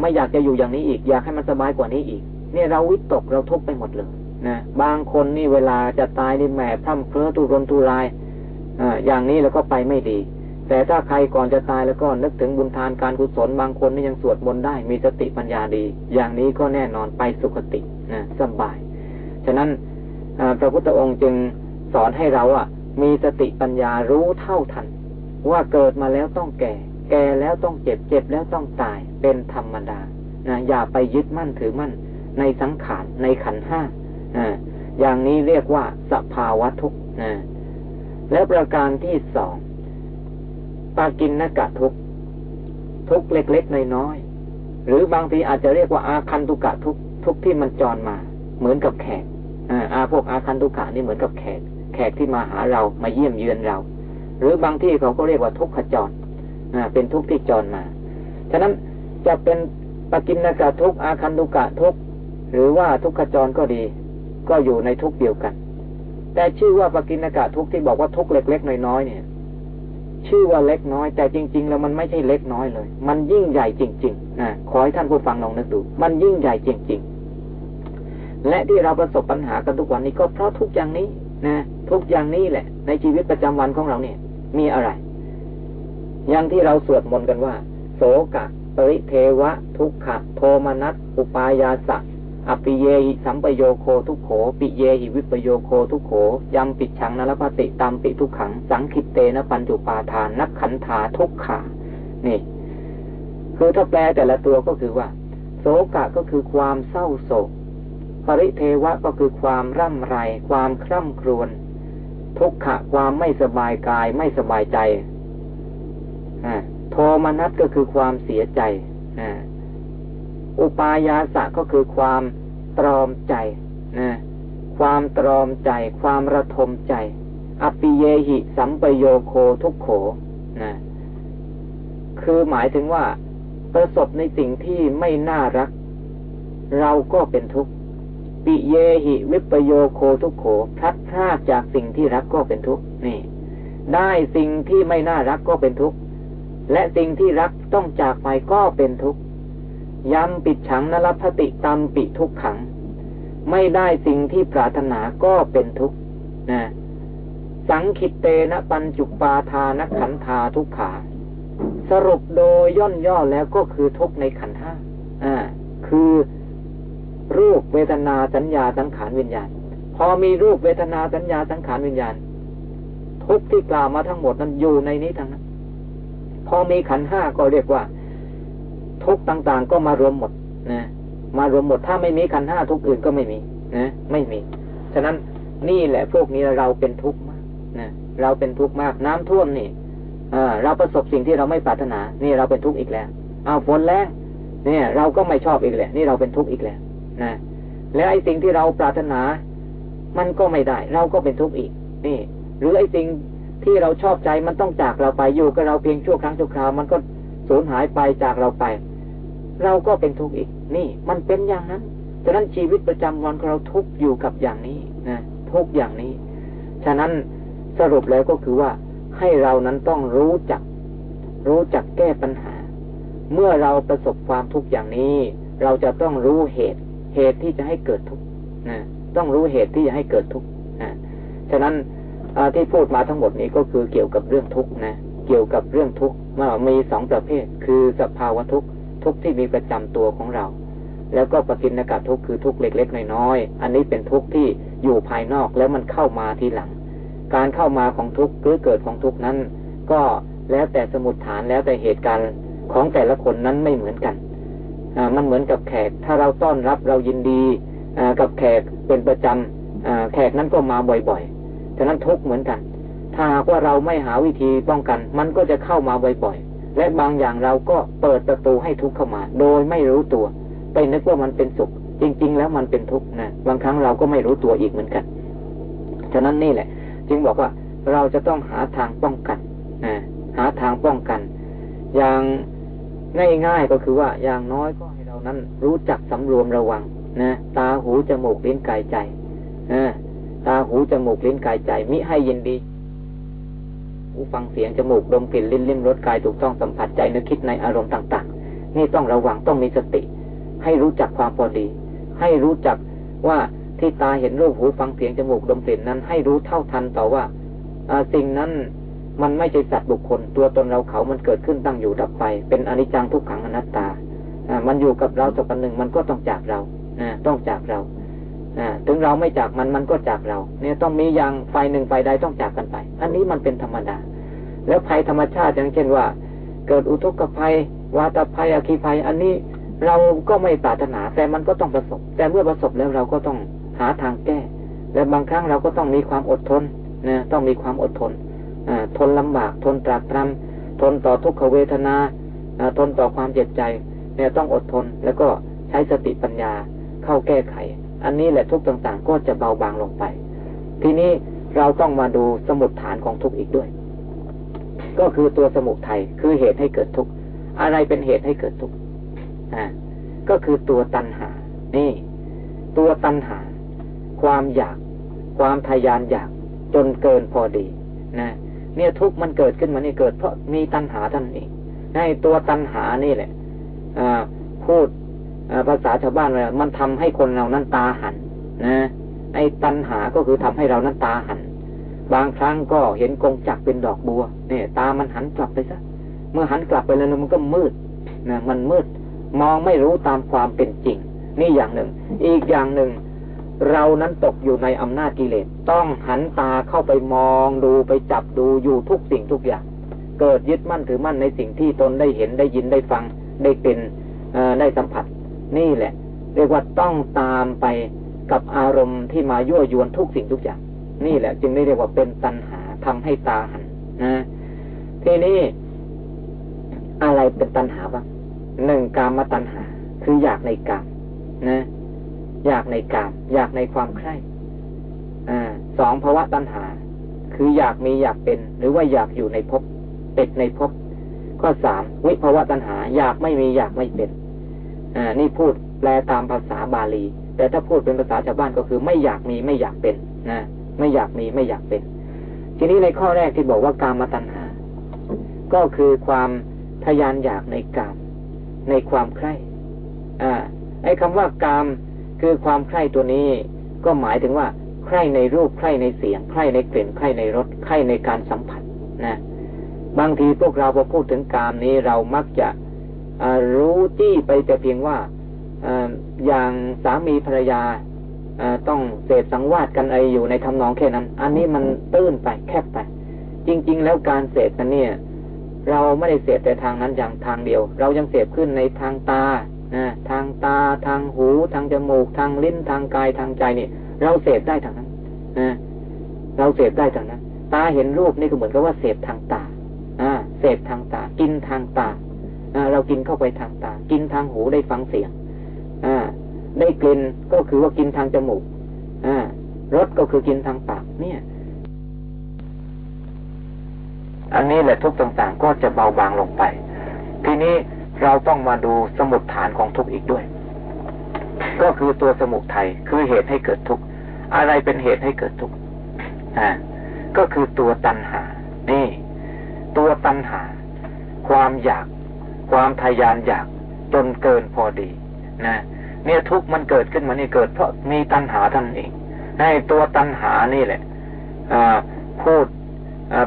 ไม่อยากจะอยู่อย่างนี้อีก อยากให้มันสบายกว่านี้อีก เนี่ยเราวิตกเราทุกข์ไปหมดเลย นะบางคนนี่เวลาจะตายนี่แหมพร่ำเพ้อตุรนตุรายออย่างนี้แล้วก็ไปไม่ดี แต่ถ้าใครก่อนจะตายแล้วก็นึกถึงบุญทานการกุศลบางคนนี่ยังสวดมนต์ได้ มีสติปัญญาดี อย่างนี้ก็แน่นอนไปสุคตินะสบาย ฉะนั้นพระพุทธองค์จึงสอนให้เราอะ มีสติปัญญารู้เท่าทัน ว่าเกิดมาแล้วต้องแก่ แก่แล้วต้องเจ็บเจ็บแล้วต้องตายเป็นธรรมดานะอย่าไปยึดมั่นถือมั่นในสังขารในขันห้า อย่างนี้เรียกว่าสภาวะทุกข์และประการที่สองปากินนกะทุกทุกเล็กๆน้อยๆหรือบางทีอาจจะเรียกว่าอาคันตุกะทุกทุกที่มันจรมา เหมือนกับแขกอาพวกอาคันตุกะนี่เหมือนกับแขก แขกที่มาหาเรามาเยี่ยมเยือนเรา หรือบางที่เขาก็เรียกว่าทุกขจรเป็นทุกที่จรมาฉะนั้นจะเป็นปกินนกะทุกอาคันตุกะทุกหรือว่าทุกขจรก็ดี ก็อยู่ในทุกเดียวกัน แต่ชื่อว่าปกินกะทุกที่บอกว่าทุกเล็ก ๆ น้อยๆเนี่ย ชื่อว่าเล็กน้อย แต่จริง ๆ แล้วมันไม่ใช่เล็กน้อยเลย มันยิ่งใหญ่จริงๆนะขอให้ท่านผู้ฟังลองนึกดู มันยิ่งใหญ่จริง ๆ และที่เราประสบปัญหากันทุกวันนี้ก็เพราะทุกอย่างนี้นะทุกอย่างนี้แหละ ในชีวิตประจำวันของเราเนี่ย มีอะไร อย่างที่เราสวดมนต์กันว่า โสกะปริเทวะ ทุกขะ โทมนัสอุปายาสะ อปิเยหิสัมปโยโคทุกโข ปิเยหิวิปโยโคทุกโขยำปิดฉังนรพติตามปิทุกขัง สังคิตเตนะปัญจุปาทานนักขันธาทุกขา นี่ คือถ้าแปลแต่ละตัวก็คือว่า โศกะก็คือความเศร้าโศก ปริเทวะก็คือความร่ำไร ความคร่ำครวญ ทุกขะความไม่สบายกายไม่สบายใจ โทมนัสก็คือความเสียใจอุ อุปายาสะก็คือความตรอมใจนะความตรอมใจ ความระทมใจ อปิเยหิสัมปโยโคทุกโขนะคือหมายถึงว่า ประสบในสิ่งที่ไม่น่ารัก เราก็เป็นทุกข์ปิเยหิวิปโยโคทุกโขพลัดพรากจากสิ่งที่รักก็เป็นทุกข์นี่ ได้สิ่งที่ไม่น่ารักก็เป็นทุกข์และสิ่งที่รักต้องจากไปก็เป็นทุกข์ ยำปิดฉังนรพติตามปิทุกขัง ไม่ได้สิ่งที่ปรารถนาก็เป็นทุกข์นะสังคิตเตนะปัญจุปาทานขันธาทุกขา สรุปโดยย่นย่อแล้วก็คือทุกในขันห้าอ่า คือรูปเวทนาสัญญาสังขารวิญญาณ พอมีรูปเวทนาสัญญาสังขารวิญญาณ ทุกที่กล่าวมาทั้งหมดนั้นอยู่ในนี้ทั้งนั้น พอมีขันห้าก็เรียกว่า ทุกต่าง ๆ ก็มารวมหมดนะมารวมหมดถ้าไม่มีขันห้าทุกอื่นก็ไม่มีนะไม่มี ฉะนั้นนี่แหละพวกนี้เราเป็นทุกข์มากนะเราเป็นทุกข์มากน้ำท่วมนี่เราประสบสิ่งที่เราไม่ปรารถนา นี่เราเป็นทุกข์อีกแล้วเอาฝนแรงเนี่ย เราก็ไม่ชอบอีกแหละนี่เราเป็นทุกข์อีกแล้วนะแล้วไอ้สิ่งที่เราปรารถนา มันก็ไม่ได้ เราก็เป็นทุกข์อีก นี่ หรือไอ้สิ่งที่เราชอบใจมันต้องจากเราไปอยู่กับเราเพียงชั่วครั้งชั่วคราวมันก็สูญหายไปจากเราไป เราก็เป็นทุกข์อีก นี่มันเป็นอย่างนั้นฉะนั้นชีวิตประจำวันของเราทุกอยู่กับอย่างนี้นะทุกอย่างนี้ ฉะนั้นสรุปแล้วก็คือว่าให้เรานั้นต้องรู้จัก รู้จักแก้ปัญหา เมื่อเราประสบความทุกข์อย่างนี้ เราจะต้องรู้เหตุ เหตุที่จะให้เกิดทุกข์นะต้องรู้เหตุที่จะให้เกิดทุกข์นะฉะนั้นที่พูดมาทั้งหมดนี้ก็คือเกี่ยวกับเรื่องทุกข์นะเกี่ยวกับเรื่องทุกข์ว่ามีสองประเภท คือสภาวะทุกข์ ทุกข์ที่มีประจำตัวของเรา แล้วก็ปฏินกาทุกข์คือทุกข์เล็กๆน้อยๆอันนี้เป็นทุกข์ที่อยู่ภายนอกแล้วมันเข้ามาทีหลัง การเข้ามาของทุกข์หรือเกิดของทุกข์นั้น ก็แล้วแต่สมุดฐานแล้วแต่เหตุการณ์ของแต่ละคนนั้นไม่เหมือนกันมันเหมือนกับแขก ถ้าเราต้อนรับเรายินดีกับแขกเป็นประจำแขกนั้นก็มาบ่อยๆ ฉะนั้นทุกเหมือนกัน ถ้าว่าเราไม่หาวิธีป้องกัน มันก็จะเข้ามาบ่อยๆ และบางอย่างเราก็เปิดประตูให้ทุกข์เข้ามา โดยไม่รู้ตัว ไปนึกว่ามันเป็นสุข จริง ๆ แล้วมันเป็นทุกข์นะบางครั้งเราก็ไม่รู้ตัวอีกเหมือนกัน ฉะนั้นนี่แหละ จึงบอกว่าเราจะต้องหาทางป้องกันนะหาทางป้องกัน อย่างง่ายๆก็คือว่าอย่างน้อยก็ให้เรานั้นรู้จักสำรวมระวังนะตาหูจมูกลิ้นกายใจตาหูจมูกลิ้นกายใจมิให้ยินดี หูฟังเสียงจมูกดมกลิ่นลิ้นลิ้มรสกายถูกต้องสัมผัสใจนึกคิดในอารมณ์ต่าง ๆ นี่ต้องระวังต้องมีสติ ให้รู้จักความพอดี ให้รู้จักว่าที่ตาเห็นรูปหูฟังเสียงจมูกดมกลิ่นนั้น ให้รู้เท่าทันต่อว่าสิ่งนั้นมันไม่ใช่สัตว์บุคคล ตัวตนเราเขามันเกิดขึ้นตั้งอยู่ดับไป เป็นอนิจจังทุกขังอนัตตาอ่ามันอยู่กับเราสักวันหนึ่งมันก็ต้องจากเราต้องจากเรา ถึงเราไม่จากมันมันก็จากเรา เนี่ยต้องมีอย่างไฟหนึ่งไฟใดต้องจากกันไป อันนี้มันเป็นธรรมดา แล้วภัยธรรมชาติอย่างเช่นว่า เกิดอุทกภัย วาตภัยอคีภัย อันนี้เราก็ไม่ปรารถนาแต่มันก็ต้องประสบ แต่เมื่อประสบแล้วเราก็ต้องหาทางแก้ และบางครั้งเราก็ต้องมีความอดทนนะต้องมีความอดทนอทนลำบากทนตรากตรำทนต่อทุกขเวทนาทนต่อความเจ็บใจ เนี่ยต้องอดทนแล้วก็ใช้สติปัญญาเข้าแก้ไข อันนี้แหละทุกต่างๆ ก็จะเบาบางลงไป ทีนี้เราต้องมาดูสมุดฐานของทุกอีกด้วย ก็คือตัวสมุทัยคือเหตุให้เกิดทุกข์อะไรเป็นเหตุให้เกิดทุกข์อ่าก็คือตัวตัณหา นี่ ตัวตัณหา ความอยาก ความทยานอยากจนเกินพอดีนะเนี่ยทุกข์มันเกิดขึ้นมานี่เกิด เพราะมีตัณหาท่านเองในตัวตัณหานี่แหละอพูด ภาษาชาวบ้านเลยมันทำให้คนเรานั้นตาหันนะไอ้ตัณหาก็คือทำให้เรานั้นตาหัน บางครั้งก็เห็นกงจักเป็นดอกบัว เนี่ย ตามันหันกลับไปซะเมื่อหันกลับไปแล้วมันก็มืดนะมันมืด มองไม่รู้ตามความเป็นจริง นี่อย่างหนึ่ง อีกอย่างหนึ่ง เรานั้นตกอยู่ในอำนาจกิเลสต้องหันตาเข้าไปมองดูไปจับดูอยู่ทุกสิ่งทุกอย่าง เกิดยึดมั่นถือมั่นในสิ่งที่ตนได้เห็นได้ยินได้ฟังได้เป็นได้สัมผัส นี่แหละ เรียกว่าต้องตามไปกับอารมณ์ที่มายั่วยวนทุกสิ่งทุกอย่าง นี่แหละ จึงได้เรียกว่าเป็นตัณหาทำให้ตาหันนะทีนี้อะไรเป็นตัณหาบ้างหนึ่งกามมตัณหา คืออยากในกามนะ อยากในกาม อยากในความใคร่อ่าสองภาวะตัณหา คืออยากมีอยากเป็น หรือว่าอยากอยู่ในภพเป็ดในภพข้อสามวิภาวะตัณหา อยากไม่มีอยากไม่เป็น อ่านี่พูดแปลตามภาษาบาลี แต่ถ้าพูดเป็นภาษาชาวบ้านก็คือไม่อยากมีไม่อยากเป็นนะไม่อยากมีไม่อยากเป็น ทีนี้ในข้อแรกที่บอกว่าการมาตัณหา ก็คือความทยานอยากในกามในความใคร่อ่าไอ้คำว่ากามคือความใคร่ตัวนี้ก็หมายถึงว่าใคร่ในรูปใคร่ในเสียงใคร่ในกลิ่นใคร่ในรสใคร่ในการสัมผัสนะบางทีพวกเราพอพูดถึงกามนี้เรามักจะ รู้จี้ไปแต่เพียงว่าอย่างสามีภรรยาต้องเสพสังวาสกันไออยู่ในทำนองแค่นั้น อันนี้มันตื้นไปแคบไป จริง ๆ แล้วการเสพนั้นเนี่ย เราไม่ได้เสพแต่ทางนั้นอย่างทางเดียว เรายังเสพขึ้นในทางตาทางตาทางหู ทางจมูก ทางลิ้นทางกายทางใจนี่เราเสพได้ทางนั้นเราเสพได้ทางนั้น ตาเห็นรูปนี่ก็เหมือนกับว่าเสพทางตาเสพทางตา กินทางตา เรากินเข้าไปทางตา กินทางหูได้ฟังเสียงอได้กลิ่นก็คือว่ากินทางจมูกรสก็คือกินทางปาก เนี่ย อันนี้แหละทุกต่างๆ ก็จะเบาบางลงไป ทีนี้เราต้องมาดูสมุดฐานของทุกข์อีกด้วย ก็คือตัวสมุทัยคือเหตุให้เกิดทุกข์อะไรเป็นเหตุให้เกิดทุกข์อ่าก็คือตัวตัณหา นี่ ตัวตัณหา ความอยาก ความทยานอยากจนเกินพอดีนะเนี่ยทุกมันเกิดขึ้นมานี่เกิดเพราะมีตัณหาท่านเองในตัวตัณหานี่แหละพูด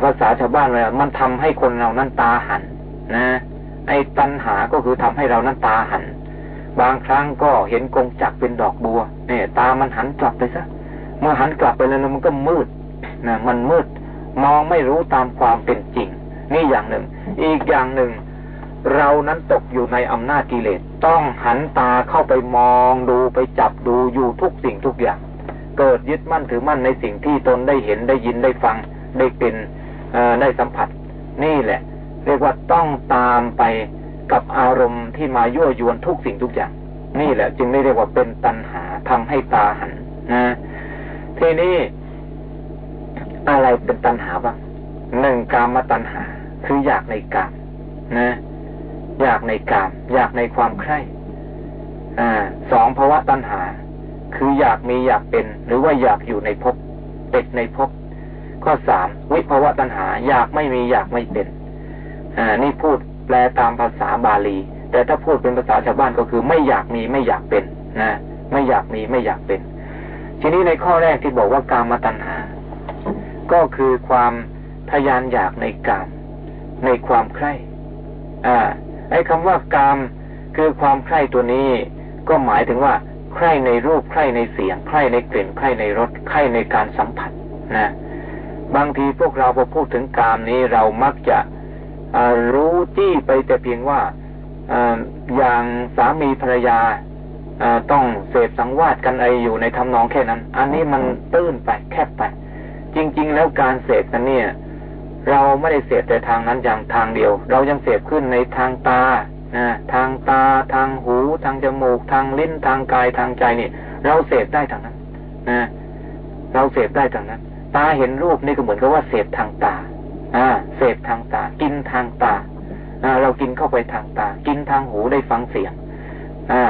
ภาษาชาวบ้านเลยมันทำให้คนเรานั้นตาหันนะไอ้ตัณหาก็คือทำให้เรานั้นตาหัน บางครั้งก็เห็นกงจักเป็นดอกบัวเนี่ยตามันหันกลับไปซะเมื่อหันกลับไปแล้วมันก็มืดนะมันมืด มองไม่รู้ตามความเป็นจริง นี่อย่างหนึ่ง อีกอย่างหนึ่ง เรานั้นตกอยู่ในอำนาจกิเลสต้องหันตาเข้าไปมองดูไปจับดูอยู่ทุกสิ่งทุกอย่าง เกิดยึดมั่นถือมั่นในสิ่งที่ตนได้เห็นได้ยินได้ฟังได้เป็นได้สัมผัส นี่แหละ เรียกว่าต้องตามไปกับอารมณ์ที่มายั่วยวนทุกสิ่งทุกอย่าง นี่แหละ จึงได้เรียกว่าเป็นตัณหาทำให้ตาหันนะทีนี้อะไรเป็นตัณหาบ้างหนึ่งกามตัณหา คืออยากในกามนะ อยากในกามอยากในความใคร่อสองภาวะตัณหา คืออยากมีอยากเป็น หรือว่าอยากอยู่ในภพติดในภพข้อสามวิภาวะตัณหา อยากไม่มีอยากไม่เป็นอ่านี่พูดแปลตามภาษาบาลี แต่ถ้าพูดเป็นภาษาชาวบ้านก็คือไม่อยากมีไม่อยากเป็นนะไม่อยากมีไม่อยากเป็น ทีนี้ในข้อแรกที่บอกว่ากามตัณหา ก็คือความทยานอยากในกามในความใคร่อ่า ไอ้คำว่ากามคือความใคร่ตัวนี้ ก็หมายถึงว่าใคร่ในรูปใคร่ในเสียงใคร่ในกลิ่นใคร่ในรสใคร่ในการสัมผัสนะบางทีพวกเราพอพูดถึงกามนี้เรามักจะรู้จี้ไปแต่เพียงว่าอย่างสามีภรรยาต้องเสพสังวาสกันไออยู่ในทำนองแค่นั้น อันนี้มันตื้นไปแคบไป จริง ๆ แล้วการเสพกันเนี่ย เราไม่ได้เสพแต่ทางนั้นอย่างทางเดียว เรายังเสพขึ้นในทางตาทางตาทางหู ทางจมูก ทางลิ้นทางกายทางใจนี่ เราเสพได้ทางนั้นนะเราเสพได้ทางนั้น ตาเห็นรูปนี่ก็เหมือนกับว่าเสพทางตา อ่า เสพทางตา กินทางตาอ่าเรากินเข้าไปทางตา กินทางหูได้ฟังเสียง อ่า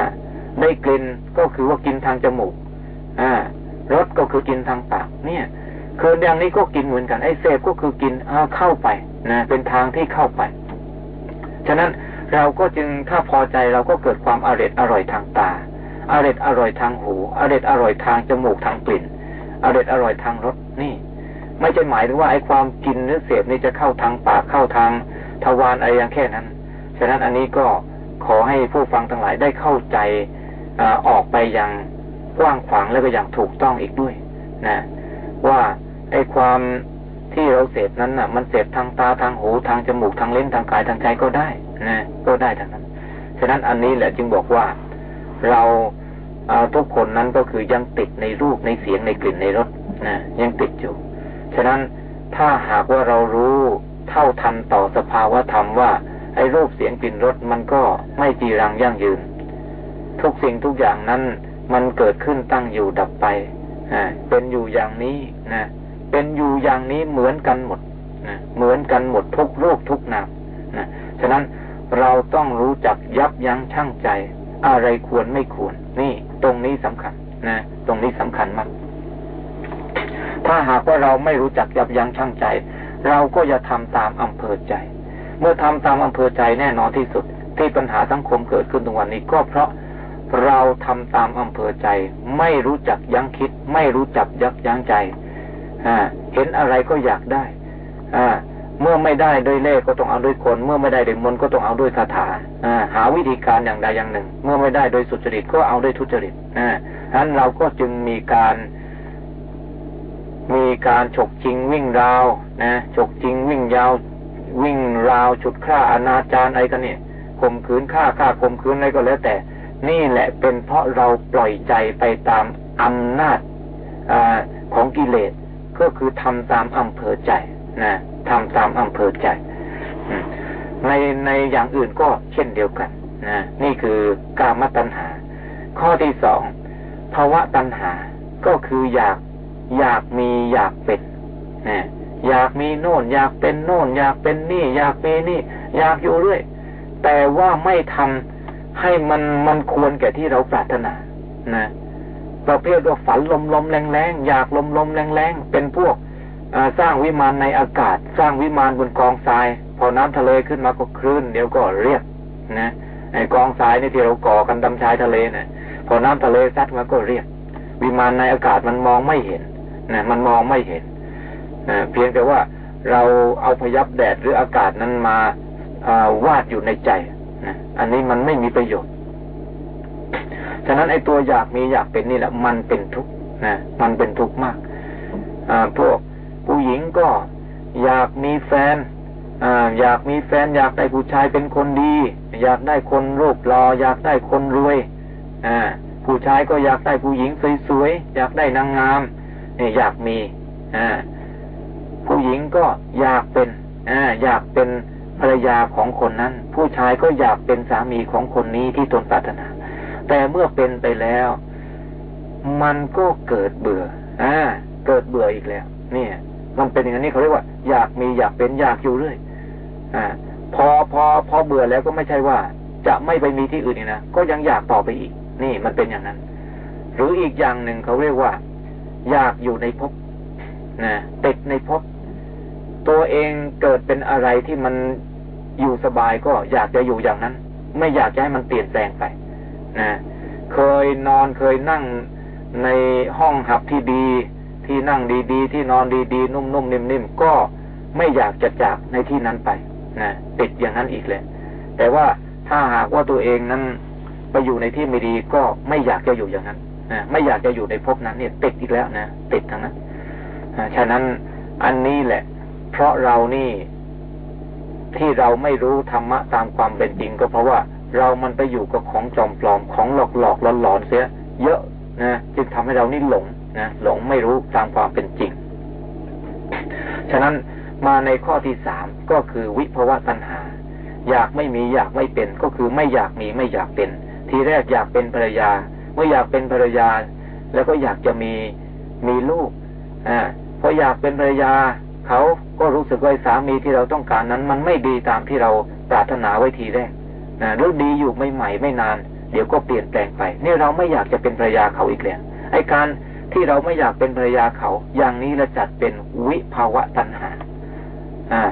ได้กลิ่นก็คือว่ากินทางจมูก อ่ารสก็คือกินทางปากเนี่ย คืออย่างนี้ก็กินเหมือนกันไอ้เสพก็คือกินเอาเข้าไปนะเป็นทางที่เข้าไป ฉะนั้นเราก็จึงถ้าพอใจเราก็เกิดความอร่อยอร่อยทางตาอร่อยอร่อยทางหูอร่อยอร่อยทางจมูกทางกลิ่นอร่อยอร่อยทางรสนี่ ไม่ใช่หมายถึงว่าไอ้ความกินหรือเสพนี่จะเข้าทางปากเข้าทางทวารอะไรอย่างแค่นั้น ฉะนั้นอันนี้ก็ขอให้ผู้ฟังทั้งหลายได้เข้าใจอออกไปอย่างกว้างขวางแล้วก็อย่างถูกต้องอีกด้วย นะ ว่า ไอ้ความที่เราเสพนั้นน่ะ มันเสพทางตาทางหูทางจมูกทางเล่นทางกายทางใจก็ได้นะก็ได้ทั้งนั้น ฉะนั้นอันนี้แหละจึงบอกว่าเราทุกคนนั้นก็คือยังติดในรูปในเสียงในกลิ่นในรสนะยังติดอยู่ ฉะนั้นถ้าหากว่าเรารู้เท่าทันต่อสภาวะธรรมว่า ไอ้รูปเสียงกลิ่นรสมันก็ไม่จีรังยั่งยืน ทุกสิ่งทุกอย่างนั้นมันเกิดขึ้นตั้งอยู่ดับไปเป็นอยู่อย่างนี้นะ เป็นอยู่อย่างนี้เหมือนกันหมดนะเหมือนกันหมดทุกรูปทุกนามนะฉะนั้นเราต้องรู้จักยับยั้งชั่งใจ อะไรควรไม่ควร นี่ ตรงนี้สำคัญนะตรงนี้สำคัญมาก ถ้าหากว่าเราไม่รู้จักยับยั้งชั่งใจ เราก็จะทำตามอำเภอใจ เมื่อทำตามอำเภอใจแน่นอนที่สุด ที่ปัญหาสังคมเกิดขึ้นทุกวันนี้ก็เพราะเราทำตามอำเภอใจ ไม่รู้จักยั้งคิด ไม่รู้จักยับยั้งใจ เห็นอะไรก็อยากได้ อ่า เมื่อไม่ได้ด้วยเลขก็ต้องเอาด้วยคน เมื่อไม่ได้ด้วยมนก็ต้องเอาด้วยคาถาหาวิธีการอย่างใดอย่างหนึ่ง เมื่อไม่ได้โดยสุจริตก็เอาด้วยทุจริตนะฉะนั้นเราก็จึงมีการมีการฉกจริงวิ่งราวนะฉกจริงวิ่งยาว วิ่งราวฉุดฆ่าอนาจารอะไรกันเนี่ยข่มขืนฆ่าฆ่าข่มขืนอะไรก็แล้ว แต่ นี่แหละเป็นเพราะเราปล่อยใจไปตามอำนาจอของกิเลส ก็คือทำตามอำเภอใจนะทำตามอำเภอใจในในอย่างอื่นก็เช่นเดียวกันนะนี่คือกามตัณหา ข้อที่สองภาวะตัณหาก็คืออยากอยากมีอยากเป็นนะอยากมีโน่น อยากเป็นโน่น อยากเป็นนี่ อยากมีนี่ อยากอยู่เรื่อยแต่ว่าไม่ทำให้มันมันควรแก่ที่เราปรารถนานะ ประเภทว่าฝันลมลมแรงแรงอยากลมลมแรงแรงเป็นพวกสร้างวิมานในอากาศ สร้างวิมานบนกองทราย พอน้ำทะเลขึ้นมาก็คลื่นเดี๋ยวก็เรียกนะไอกองทรายนี่ที่เราก่อกันดำชายทะเลเนะี่ยพอน้ำทะเลซัดมาก็เรียก วิมานในอากาศมันมองไม่เห็นนะมันมองไม่เห็นนะเพียงแต่ว่าเราเอาพยับแดดหรืออากาศนั้นมาวาดอยู่ในใจนะอันนี้มันไม่มีประโยชน์ะนั้นไอ้ตัวอยากมีอยากเป็นนี่แหละ มันเป็นทุกข์นะมันเป็นทุกข์มากพวกผู้หญิงก็อยากมีแฟนออยากมีแฟน อยากได้ผู้ชายเป็นคนดี อยากได้คนรูปหล่ออยากได้คนรวยอผู้ชายก็อยากได้ผู้หญิงสวยๆอยากได้นางงามเนี่ยอยากมีอผู้หญิงก็อยากเป็นออยากเป็นภรรยาของคนนั้น ผู้ชายก็อยากเป็นสามีของคนนี้ที่ตนปรารถนา แต่เมื่อเป็นไปแล้ว มันก็เกิดเบื่ออ่าเกิดเบื่ออีกแล้ว เนี่ย มันเป็นอย่างนี้เขาเรียกว่า อยากมีอยากเป็นอยากอยู่เรื่อยอ่า พอพอพอเบื่อแล้วก็ไม่ใช่ว่า จะไม่ไปมีที่อื่นนี่นะก็ยังอยากต่อไปอีก นี่มันเป็นอย่างนั้น หรืออีกอย่างหนึ่งเขาเรียกว่า อยากอยู่ในภพนะติดในภพตัวเองเกิดเป็นอะไรที่มันอยู่สบายก็อยากจะอยู่อย่างนั้น ไม่อยากจะให้มันเปลี่ยนแปลงไป นะเคยนอนเคยนั่งในห้องหับที่ดี ที่นั่งดีๆ ที่นอนดีๆ นุ่มๆนิ่มๆก็ไม่อยากจะจากในที่นั้นไปนะติดอย่างนั้นอีกเลยแต่ว่าถ้าหากว่าตัวเองนั้นไปอยู่ในที่ไม่ดีก็ไม่อยากจะอยู่อย่างนั้นนะไม่อยากจะอยู่ในภพนั้นเนี่ยติดอีกแล้วนะติดทั้งนั้นฉะนั้นอันนี้แหละ เพราะเรานี่ที่เราไม่รู้ธรรมะตามความเป็นจริงก็เพราะว่า เรามันไปอยู่กับของจอมปลอมของหลอกหลอกหลอนหลอนเสีย เยอะนะจึงทำให้เรานี่หลงนะหลงไม่รู้ตามความเป็นจริง ฉะนั้นมาในข้อที่สามก็คือวิภวะตัณหา อยากไม่มีอยากไม่เป็นก็คือไม่อยากมีไม่อยากเป็น ทีแรกอยากเป็นภรรยา เมื่ออยากเป็นภรรยา แล้วก็อยากจะมีมีลูกอ่าพออยากเป็นภรรยาเขาก็รู้สึกว่าสามีที่เราต้องการนั้น มันไม่ดีตามที่เราปรารถนาไว้ทีแรก นะหรือดีอยู่ไม่ใหม่ไม่นาน เดี๋ยวก็เปลี่ยนแปลงไป นี่เราไม่อยากจะเป็นภรรยาเขาอีกแล้วไอ้การที่เราไม่อยากเป็นภรรยาเขา อย่างนี้เราจัดเป็นวิภาวะตัณหา อ่า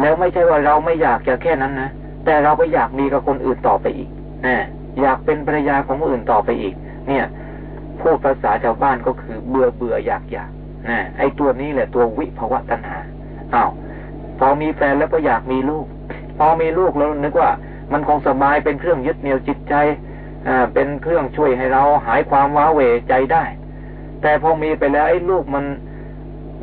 แล้วไม่ใช่ว่าเราไม่อยากจะแค่นั้นนะแต่เราไปอยากมีกับคนอื่นต่อไปอีกนะอยากเป็นภรรยาของคนอื่นต่อไปอีก เนี่ยพูดภาษาชาวบ้านก็คือเบื่อเบื่ออยากอยากนะไอ้ตัวนี้แหละตัววิภาวะตัณหาอ้าวพอมีแฟนแล้วก็อยากมีลูก พอมีลูกแล้วนึกว่า มันคงสบายเป็นเครื่องยึดเหนี่ยวจิตใจอ่าเป็นเครื่องช่วยให้เราหายความว้าเหวใจได้ แต่พอมีไปแล้วไอ้ลูกมัน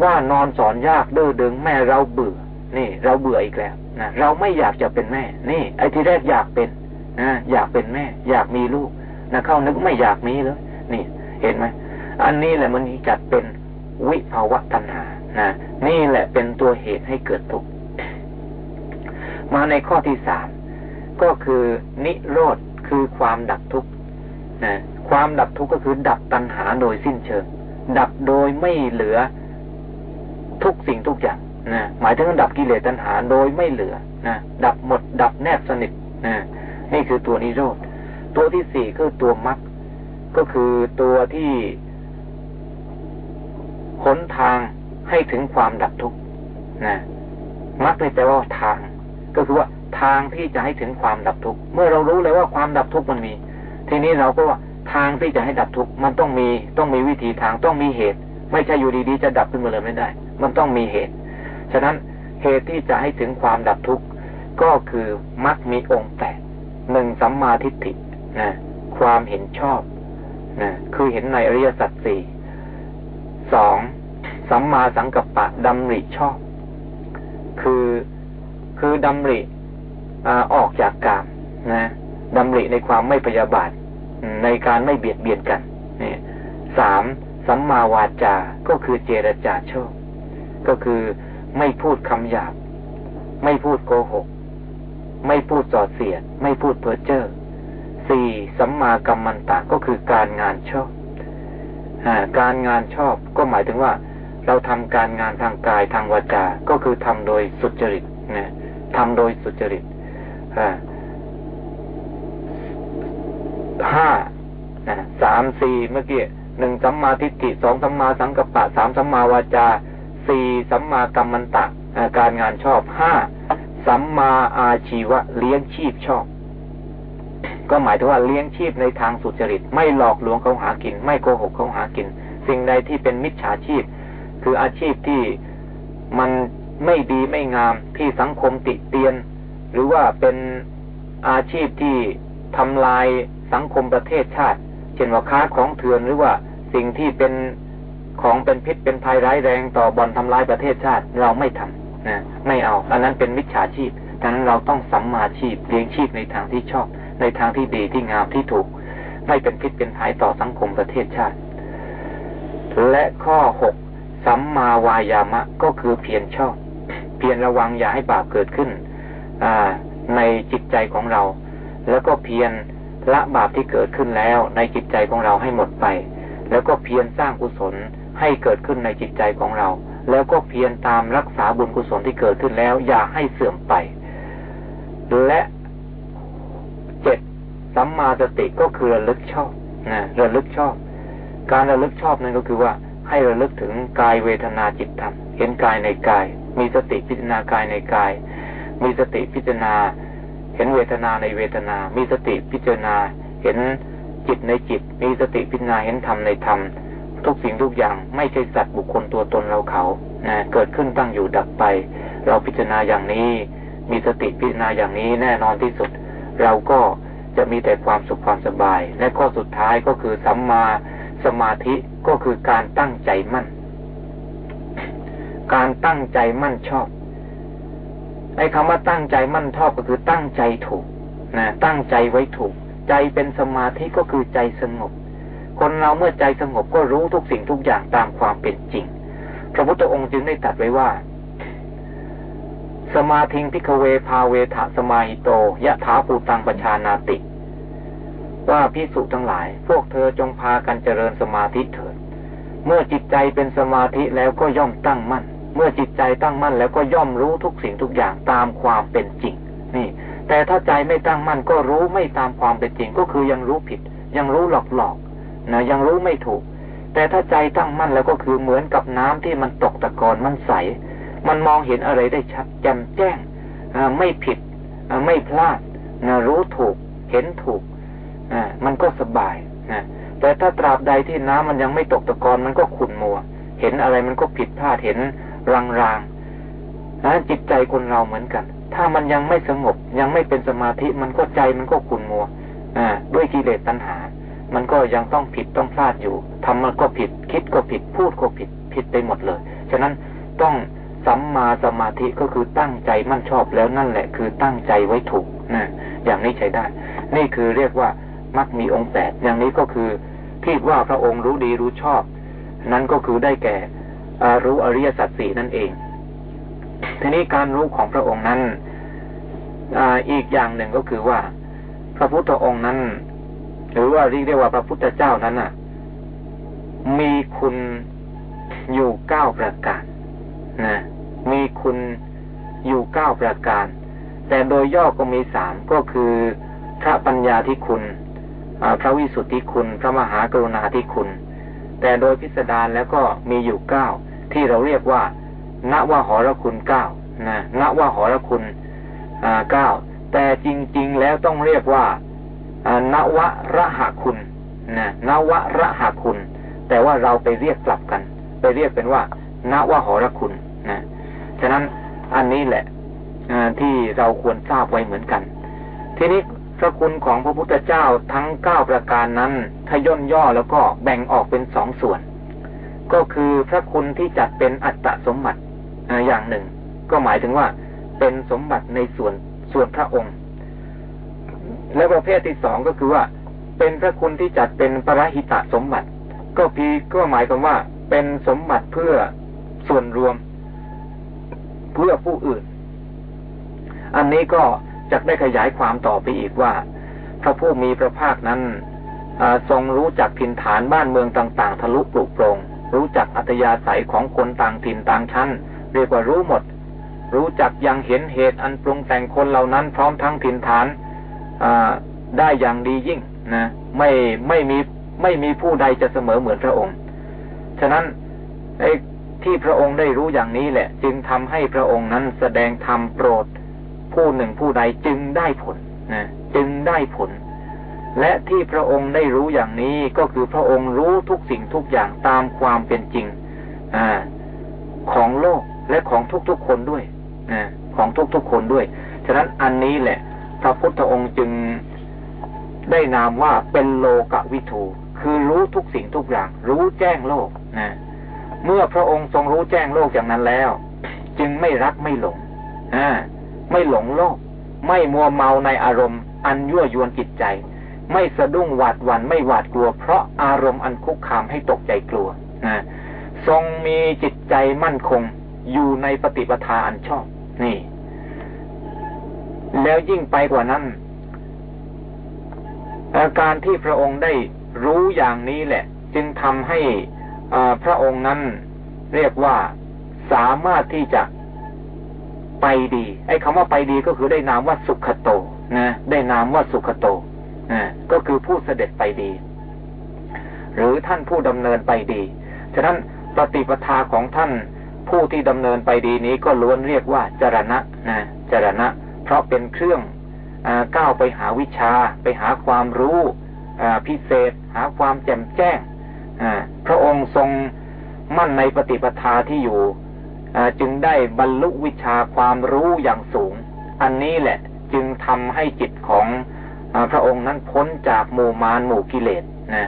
ว่านอนสอนยากดื้อดึงแม่เราเบื่อ นี่ เราเบื่ออีกแล้วนะเราไม่อยากจะเป็นแม่ นี่ ไอ้ที่แรกอยากเป็นนะอยากเป็นแม่ อยากมีลูกนะเข้านึกไม่อยากมีเลยนี่ เห็นไหมอันนี้แหละมันจัดเป็นวิภาวะตัณหานะนี่แหละเป็นตัวเหตุให้เกิดทุกข์มาในข้อที่สาม ก็คือนิโรธคือความดับทุกข์นะความดับทุกข์ก็คือดับตัณหาโดยสิ้นเชิง ดับโดยไม่เหลือทุกสิ่งทุกอย่างนะหมายถึงดับกิเลสตัณหาโดยไม่เหลือนะดับหมด ดับแนบสนิทนะนี่คือตัวนิโรธ ตัวที่สี่คือตัวมรรคก็คือตัวที่หนทางให้ถึงความดับทุกข์นะมรรคในแปลว่าทาง ก็คือว่า ทางที่จะให้ถึงความดับทุกข์เมื่อเรารู้เลยว่าความดับทุกข์มันมี ทีนี้เราก็ว่าทางที่จะให้ดับทุกข์มันต้องมีต้องมีวิธีทางต้องมีเหตุ ไม่ใช่อยู่ดีๆจะดับขึ้นมาเลยไม่ได้ มันต้องมีเหตุ ฉะนั้นเหตุที่จะให้ถึงความดับทุกข์ก็คือมักมีองค์แปดหนึ่งสัมมาทิฏฐินะความเห็นชอบนะคือเห็นในอริยสัจสี่สองสัมมาสังกัปปะดำริชอบ คือคือดำริ ออกจากกามนะดำริในความไม่พยาบาทในการไม่เบียดเบียนกันนี่สามสัมมาวาจาก็คือเจรจาชอบก็คือไม่พูดคำหยาบ ไม่พูดโกหก ไม่พูดสอดเสียด ไม่พูดเพ้อเจ้อสี่สัมมากรรมันตะก็คือการงานชอบอการงานชอบก็หมายถึงว่า เราทำการงานทางกายทางวาจา ก็คือทำโดยสุจริตนะทำโดยสุจริต ห้าสามสี่เมื่อกี้หนึ่งสัมมาทิฏฐิสองสัมมาสังกัปปะสามสัมมาวาจาสี่สัมมากัมมันตะการงานชอบห้าสัมมาอาชีวะเลี้ยงชีพชอบ ก็หมายถึงว่าเลี้ยงชีพในทางสุจริต ไม่หลอกลวงเขาหากิน ไม่โกหกเขาหากิน สิ่งใดที่เป็นมิจฉาชีพ คืออาชีพที่มันไม่ดีไม่งามที่สังคมติเตียน หรือว่าเป็นอาชีพที่ทำลายสังคมประเทศชาติ เช่นว่าค้าของเถื่อนหรือว่าสิ่งที่เป็นของเป็นพิษเป็นภัยร้ายแรงต่อบอลทำลายประเทศชาติเราไม่ทำนะไม่เอาอันนั้นเป็นมิจฉาชีพดังนั้นเราต้องสัมมาชีพเลี้ยงชีพในทางที่ชอบ ในทางที่ดีที่งามที่ถูก ไม่เป็นพิษเป็นภัยต่อสังคมประเทศชาติ และข้อหกสัมมาวายามะก็คือเพียรชอบ เพียรระวังอย่าให้บาปเกิดขึ้น ในจิตใจของเรา แล้วก็เพียรละบาปที่เกิดขึ้นแล้ว ในจิตใจของเราให้หมดไป แล้วก็เพียรสร้างกุศลให้เกิดขึ้นในจิตใจของเรา แล้วก็เพียรตามรักษาบุญกุศลที่เกิดขึ้นแล้ว อย่าให้เสื่อมไป และเจ็ดสัมมาสติก็คือระลึกชอบนะระลึกชอบ การระลึกชอบนั่นก็คือว่าให้ระลึกถึงกายเวทนาจิตธรรม เห็นกายในกาย มีสติพิจารณากายในกาย มีสติพิจารณา เห็นเวทนาในเวทนา มีสติพิจารณา เห็นจิตในจิต มีสติพิจารณาเห็นธรรมในธรรม ทุกสิ่งทุกอย่างไม่ใช่สัตว์บุคคลตัวตนเราเขานะเกิดขึ้นตั้งอยู่ดับไป เราพิจารณาอย่างนี้ มีสติพิจารณาอย่างนี้แน่นอนที่สุด เราก็จะมีแต่ความสุขความสบาย และข้อสุดท้ายก็คือสัมมาสมาธิก็คือการตั้งใจมั่น การตั้งใจมั่นชอบ ไอ้คำว่าตั้งใจมั่นชอบก็คือตั้งใจถูกนะตั้งใจไว้ถูก ใจเป็นสมาธิก็คือใจสงบ คนเราเมื่อใจสงบก็รู้ทุกสิ่งทุกอย่างตามความเป็นจริง พระพุทธองค์จึงได้ตรัสไว้ว่า สมาธิพิกเวพาเวทะสมาหิโตยะถาปูตังปชานาติ ว่าพิสุทั้งหลาย พวกเธอจงพากันเจริญสมาธิเถิด เมื่อจิตใจเป็นสมาธิแล้วก็ย่อมตั้งมั่น เมื่อจิตใจตั้งมั่นแล้วก็ย่อมรู้ทุกสิ่งทุกอย่างตามความเป็นจริง นี่ แต่ถ้าใจไม่ตั้งมั่นก็รู้ไม่ตามความเป็นจริงก็คือยังรู้ผิด ยังรู้หลอกหลอกนะยังรู้ไม่ถูก แต่ถ้าใจตั้งมั่นแล้วก็คือเหมือนกับน้ำที่มันตกตะกอนมันใส มันมองเห็นอะไรได้ชัดแจ่มแจ้งไม่ผิดไม่พลาดนะรู้ถูกเห็นถูกมันก็สบายนะแต่ถ้าตราบใดที่น้ำมันยังไม่ตกตะกอนมันก็ขุ่นมัว เห็นอะไรมันก็ผิดพลาดเห็น รางรางนะจิตใจคนเราเหมือนกัน ถ้ามันยังไม่สงบ ยังไม่เป็นสมาธิมันก็ใจมันก็ขุ่นมัวด้วยกิเลสตัณหา มันก็ยังต้องผิดต้องพลาดอยู่ทำมันก็ผิด คิดก็ผิด พูดก็ผิด ผิดไปหมดเลย ฉะนั้นต้องสัมมาสมาธิก็คือตั้งใจมั่นชอบแล้วนั่นแหละ คือตั้งใจไว้ถูกนะอย่างนี้ใช้ได้ นี่คือเรียกว่ามักมีองค์แปดอย่างนี้ก็คือที่ว่าพระองค์รู้ดีรู้ชอบ นั้นก็คือได้แก่ รู้อริยสัจสี่นั่นเอง ทีนี้การรู้ของพระองค์นั้นออีกอย่างหนึ่งก็คือว่า พระพุทธองค์นั้น หรือว่าเรียกได้ว่าพระพุทธเจ้านั้นน่ะ มีคุณอยู่เก้าประการนะมีคุณอยู่เก้าประการ แต่โดยย่อก็มีสามก็คือพระปัญญาที่คุณพระวิสุทธิคุณ พระมหากรุณาธิคุณ แต่โดยพิสดารแล้วก็มีอยู่เก้า ที่เราเรียกว่าณวหรคุณเก้านะณวหรคุณเก้าแต่จริง ๆ แล้วต้องเรียกว่านวะระหคุณนะนวะระหคุณ แต่ว่าเราไปเรียกกลับกัน ไปเรียกเป็นว่านวหรคุณนะฉะนั้นอันนี้แหละที่เราควรทราบไว้เหมือนกัน ทีนี้พระคุณของพระพุทธเจ้าทั้งเก้าประการนั้นถ้าย่นย่อแล้วก็แบ่งออกเป็นสองส่วน ก็คือพระคุณที่จัดเป็นอัตตสมบัติอย่างหนึ่ง ก็หมายถึงว่าเป็นสมบัติในส่วนส่วนพระองค์ และประเภทที่สองก็คือว่า เป็นพระคุณที่จัดเป็นปรหิตะสมบัติ ก็พีก็หมายความว่า เป็นสมบัติเพื่อส่วนรวม เพื่อผู้อื่น อันนี้ก็จะได้ขยายความต่อไปอีกว่า พระผู้มีพระภาคนั้นทรงรู้จักถิ่นฐานบ้านเมืองต่าง ๆ ทะลุปลุกโปรง รู้จักอัตยาศัยของคนต่างถิ่นต่างชั้น เรียกว่ารู้หมด รู้จักยังเห็นเหตุอันปรุงแต่งคนเหล่านั้นพร้อมทั้งถิ่นฐานได้อย่างดียิ่งนะไม่ไม่มีไม่มีผู้ใดจะเสมอเหมือนพระองค์ ฉะนั้นไอ้ทที่พระองค์ได้รู้อย่างนี้แหละ จึงทำให้พระองค์นั้นแสดงธรรมโปรด ผู้หนึ่งผู้ใดจึงได้ผลนะจึงได้ผล และที่พระองค์ได้รู้อย่างนี้ก็คือพระองค์รู้ทุกสิ่งทุกอย่างตามความเป็นจริงอของโลกและของทุกๆคนด้วยนะของทุกๆคนด้วย ฉะนั้นอันนี้แหละ พระพุทธองค์จึงได้นามว่าเป็นโลกวิถูคือรู้ทุกสิ่งทุกอย่าง รู้แจ้งโลกนะเมื่อพระองค์ทรงรู้แจ้งโลกอย่างนั้นแล้ว จึงไม่รักไม่หลงอ่าไม่หลงโลก ไม่มัวเมาในอารมณ์ อันยั่วยวนจิตใจ ไม่สะดุ้งหวาดหวัน่นไม่หวาดกลัว เพราะอารมณ์อันคุกคามให้ตกใจกลัวนะทรงมีจิตใจมั่นคงอยู่ในปฏิปทาอันชอบ นี่ แล้วยิ่งไปกว่านั้น อาการที่พระองค์ได้รู้อย่างนี้แหละ จึงทำให้พระองค์นั้นเรียกว่าสามารถที่จะไปดี ไอ้คำว่าไปดีก็คือได้นามว่าสุขโตนะ ได้นามว่าสุขโต ก็คือผู้เสด็จไปดี หรือท่านผู้ดำเนินไปดี ฉะนั้นปฏิปทาของท่านผู้ที่ดำเนินไปดีนี้ก็ล้วนเรียกว่าจรณะนะจรณะ เพราะเป็นเครื่องก้าวไปหาวิชา ไปหาความรู้พิเศษ หาความแจ่มแจ้งพระองค์ทรงมั่นในปฏิปทาที่อยู่จึงได้บรรลุวิชาความรู้อย่างสูง อันนี้แหละจึงทำให้จิตของ พระองค์นั้นพ้นจากหมู่มารหมู่กิเลสนะ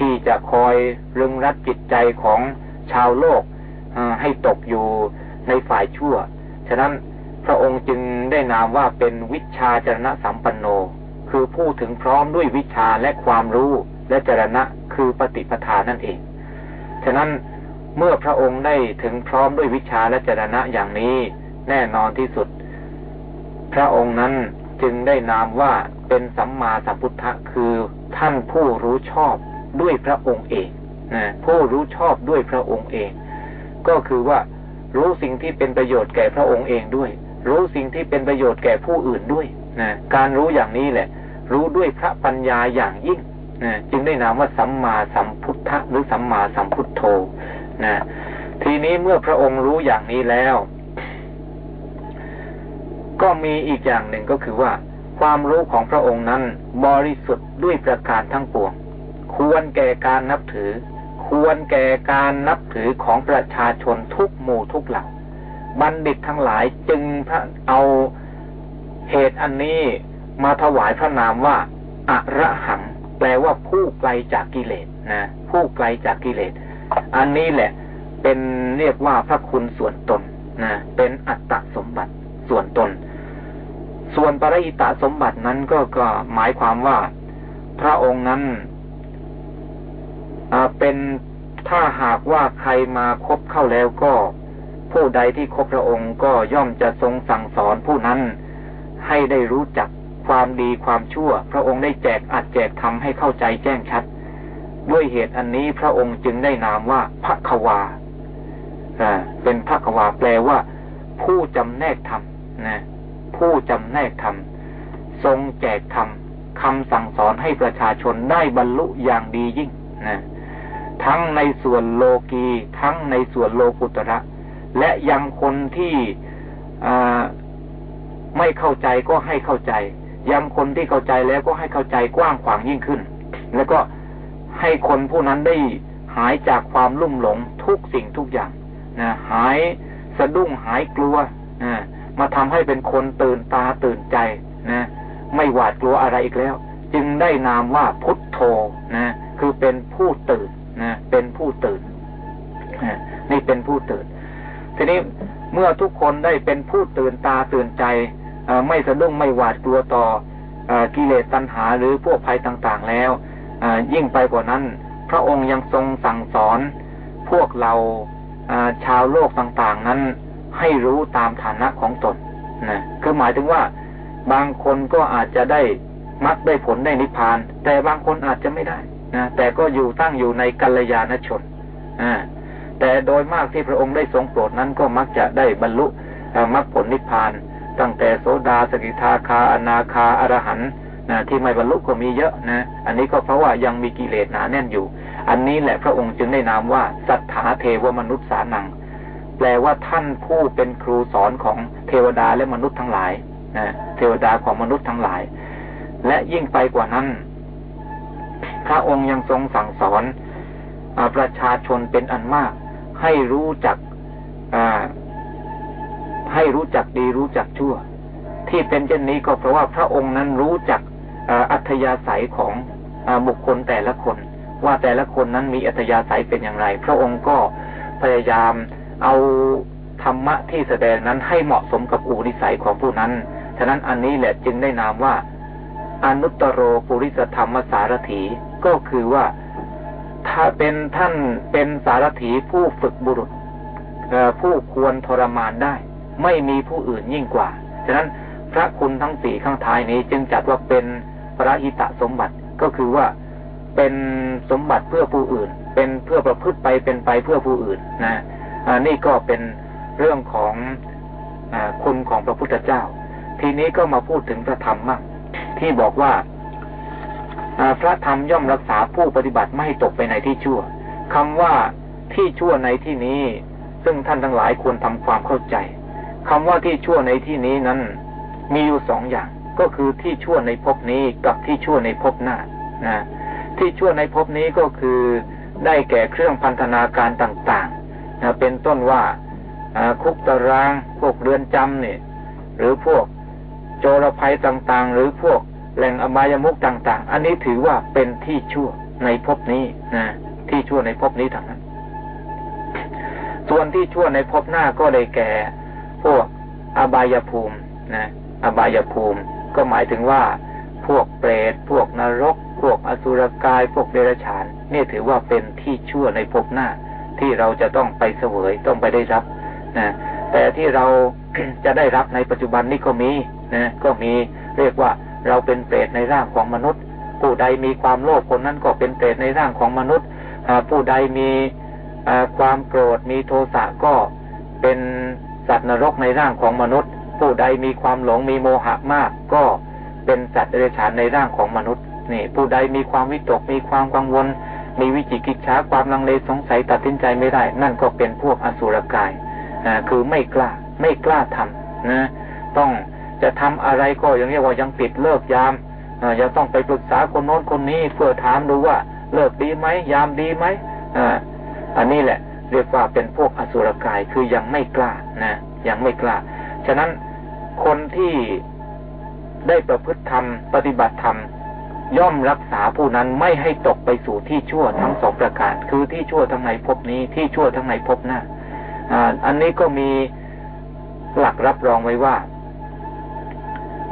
ที่จะคอยรึงรัดจิตใจของชาวโลกให้ตกอยู่ในฝ่ายชั่ว ฉะนั้นพระองค์จึงได้นามว่าเป็นวิชาจรณะสัมปันโน คือผู้ถึงพร้อมด้วยวิชาและความรู้และจรณะคือปฏิปทานั่นเอง ฉะนั้นเมื่อพระองค์ได้ถึงพร้อมด้วยวิชาและจรณะอย่างนี้ แน่นอนที่สุด พระองค์นั้น จึงได้นามว่าเป็นสัมมาสัมพุทธะคือท่านผู้รู้ชอบด้วยพระองค์เองนะผู้รู้ชอบด้วยพระองค์เอง ก็คือว่ารู้สิ่งที่เป็นประโยชน์แก่พระองค์เองด้วย รู้สิ่งที่เป็นประโยชน์แก่ผู้อื่นด้วยนะการรู้อย่างนี้แหละ รู้ด้วยพระปัญญาอย่างยิ่งนะจึงได้นามว่าสัมมาสัมพุทธะหรือสัมมาสัมพุทโธนะทีนี้เมื่อพระองค์รู้อย่างนี้แล้ว ก็มีอีกอย่างหนึ่งก็คือว่า ความรู้ของพระองค์นั้นบริสุทธิ์ด้วยประการทั้งปวง ควรแก่การนับถือ ควรแก่การนับถือของประชาชนทุกหมู่ทุกเหล่าบัณฑิตทั้งหลายจึงพระเอาเหตุอันนี้มาถวายพระนามว่าอะระหัง แปลว่าผู้ไกลจากกิเลสนะผู้ไกลจากกิเลส อันนี้แหละ เป็นเรียกว่าพระคุณส่วนตนนะเป็นอัตตสมบัติส่วนตน ส่วนปริตะสมบัตินั้นก็ก็หมายความว่า พระองค์นั้นเป็นถ้าหากว่าใครมาคบเข้าแล้วก็ ผู้ใดที่คบพระองค์ก็ย่อมจะทรงสั่งสอนผู้นั้น ให้ได้รู้จักความดีความชั่ว พระองค์ได้แจกอัดแจกทำให้เข้าใจแจ้งชัด ด้วยเหตุอันนี้พระองค์จึงได้นามว่าพระควาเป็นพระควาแปลว่า ผู้จำแนกธรรมนะ ผู้จำแนกธรรม ทรงแจกธรรมคำสั่งสอนให้ประชาชนได้บรรลุอย่างดียิ่งนะทั้งในส่วนโลกีทั้งในส่วนโลกุตระ และยังคนที่ไม่เข้าใจก็ให้เข้าใจย้ำคนที่เข้าใจแล้วก็ให้เข้าใจกว้างขวางยิ่งขึ้น แล้วก็ให้คนผู้นั้นได้หายจากความลุ่มหลงทุกสิ่งทุกอย่างนะหายสะดุ้งหายกลัวนะ มาทำให้เป็นคนตื่นตาตื่นใจนะ ไม่หวาดกลัวอะไรอีกแล้ว จึงได้นามว่าพุทโธนะ คือเป็นผู้ตื่นนะเป็นผู้ตื่นนี่เป็นผู้ตื่น ทีนี้เมื่อทุกคนได้เป็นผู้ตื่นตาตื่นใจไม่สะดุ้งไม่หวาดกลัวต่ออกิเลสตัณหาหรือพวกภัยต่างๆแล้วยิ่งไปกว่านั้น พระองค์ยังทรงสั่งสอน พวกเราชาวโลกต่างๆ นั้น ให้รู้ตามฐานะของตนนะคือหมายถึงว่า บางคนก็อาจจะได้มักได้ผลได้นิพพาน แต่บางคนอาจจะไม่ได้นะแต่ก็อยู่ตั้งอยู่ในกัลยาณชนอ่าแต่โดยมากที่พระองค์ได้ทรงโปรดนั้นก็มักจะได้บรรลุมรรคผลนิพพาน ตั้งแต่โสดาสกิทาคาอนาคาอรหันนะที่ไม่บรรลุก็มีเยอะนะ อันนี้ก็เพราะว่ายังมีกิเลสหนาแน่นอยู่ อันนี้แหละพระองค์จึงได้นามว่าสัทธาเทวมนุษย์สานัง ลว่าท่านผู้เป็นครูสอนของเทวดาและมนุษย์ทั้งหลายนะเทวดาของมนุษย์ทั้งหลาย และยิ่งไปกว่านั้น พระองค์ยังทรงสั่งสอนอประชาชนเป็นอันมาก ให้รู้จักให้รู้จักดีรู้จักชั่ว ที่เป็นเช่นนี้ก็เพราะว่าพระองค์นั้นรู้จักอัธยาศัยของบุคคลแต่ละคน ว่าแต่ละคนนั้นมีอัธยาศัยเป็นอย่างไร พระองค์ก็พยายาม เอาธรรมะที่แสดงนั้นให้เหมาะสมกับอุปนิสัยของผู้นั้น ฉะนั้นอันนี้แหละจึงได้นามว่าอนุตตรโรปุริสธรรมสารถีก็คือว่า ถ้าเป็นท่านเป็นสารถีผู้ฝึกบุรุษผู้ควรทรมานได้ ไม่มีผู้อื่นยิ่งกว่า ฉะนั้นพระคุณทั้งสี่ข้างท้ายนี้จึงจัดว่าเป็นพระหิตะสมบัติก็คือว่าเป็นสมบัติเพื่อผู้อื่น เป็นเพื่อประพฤติไปเป็นไปเพื่อผู้อื่นนะ อันนี้ก็เป็นเรื่องของอคุณของพระพุทธเจ้า ทีนี้ก็มาพูดถึงพระธรรมมั่งที่บอกว่าพระธรรมย่อมรักษาผู้ปฏิบัติไม่ให้ตกไปในที่ชั่วคำว่าที่ชั่วในที่นี้ ซึ่งท่านทั้งหลายควรทำความเข้าใจคำว่าที่ชั่วในที่นี้นั้น มีอยู่สองอย่าง ก็คือที่ชั่วในภพนี้กับที่ชั่วในภพหน้านะที่ชั่วในภพนี้ก็คือได้แก่เครื่องพันธนาการต่างๆ เป็นต้นว่าคุกตาราง พวกเรือนจำเนี่ยหรือพวกโจรภัยต่างๆ หรือพวกแหล่งอบายมุกต่าง ๆ อันนี้ถือว่าเป็นที่ชั่วในภพนี้นะที่ชั่วในภพนี้ทั้งนั้น ส่วนที่ชั่วในภพหน้าก็ได้แก่ พวกอบายภูมินะอบายภูมิ ก็หมายถึงว่าพวกเปรต พวกนรก พวกอสุรกาย พวกเดรัจฉาน นี่ถือว่าเป็นที่ชั่วในภพหน้า ที่เราจะต้องไปเสวยต้องไปได้รับนะแต่ที่เราจะได้รับในปัจจุบันนี้ก็มีนะก็มีเรียกว่าเราเป็นเปรตในร่างของมนุษย์ ผู้ใดมีความโลภคนนั้นก็เป็นเปรตในร่างของมนุษย์ผู้ใดมีความโกรธมีโทสะก็เป็นสัตว์นรกในร่างของมนุษย์ ผู้ใดมีความหลงมีโมหะมาก ก็เป็นสัตว์เดรัจฉานในร่างของมนุษย์นี่ผู้ใดมีความวิตกมีความกังวล มีวิจิกิจฉาความลังเลสงสัยตัดสินใจไม่ได้ นั่นก็เป็นพวกอสุรกายนะคือไม่กล้าไม่กล้าทำนะ ต้องจะทำอะไรก็ย่างเรียกว่ายังปิดเลิกยามยังต้องไปปรึกษาคนโน้นคนนี้เพื่อถามดูว่าเลิกดีไหมยามดีไหมอ่าอันนี้แหละ เรียกว่าเป็นพวกอสุรกายคือยังไม่กล้านะยังไม่กล้า ฉะนั้นคนที่ได้ประพฤติธรรมปฏิบัติธรรม ย่อมรักษาผู้นั้นไม่ให้ตกไปสู่ที่ชั่วทั้งสองประการ คือที่ชั่วทั้งในภพนี้ที่ชั่วทั้งในภพหน้าอันนี้ก็มีหลักรับรองไว้ว่า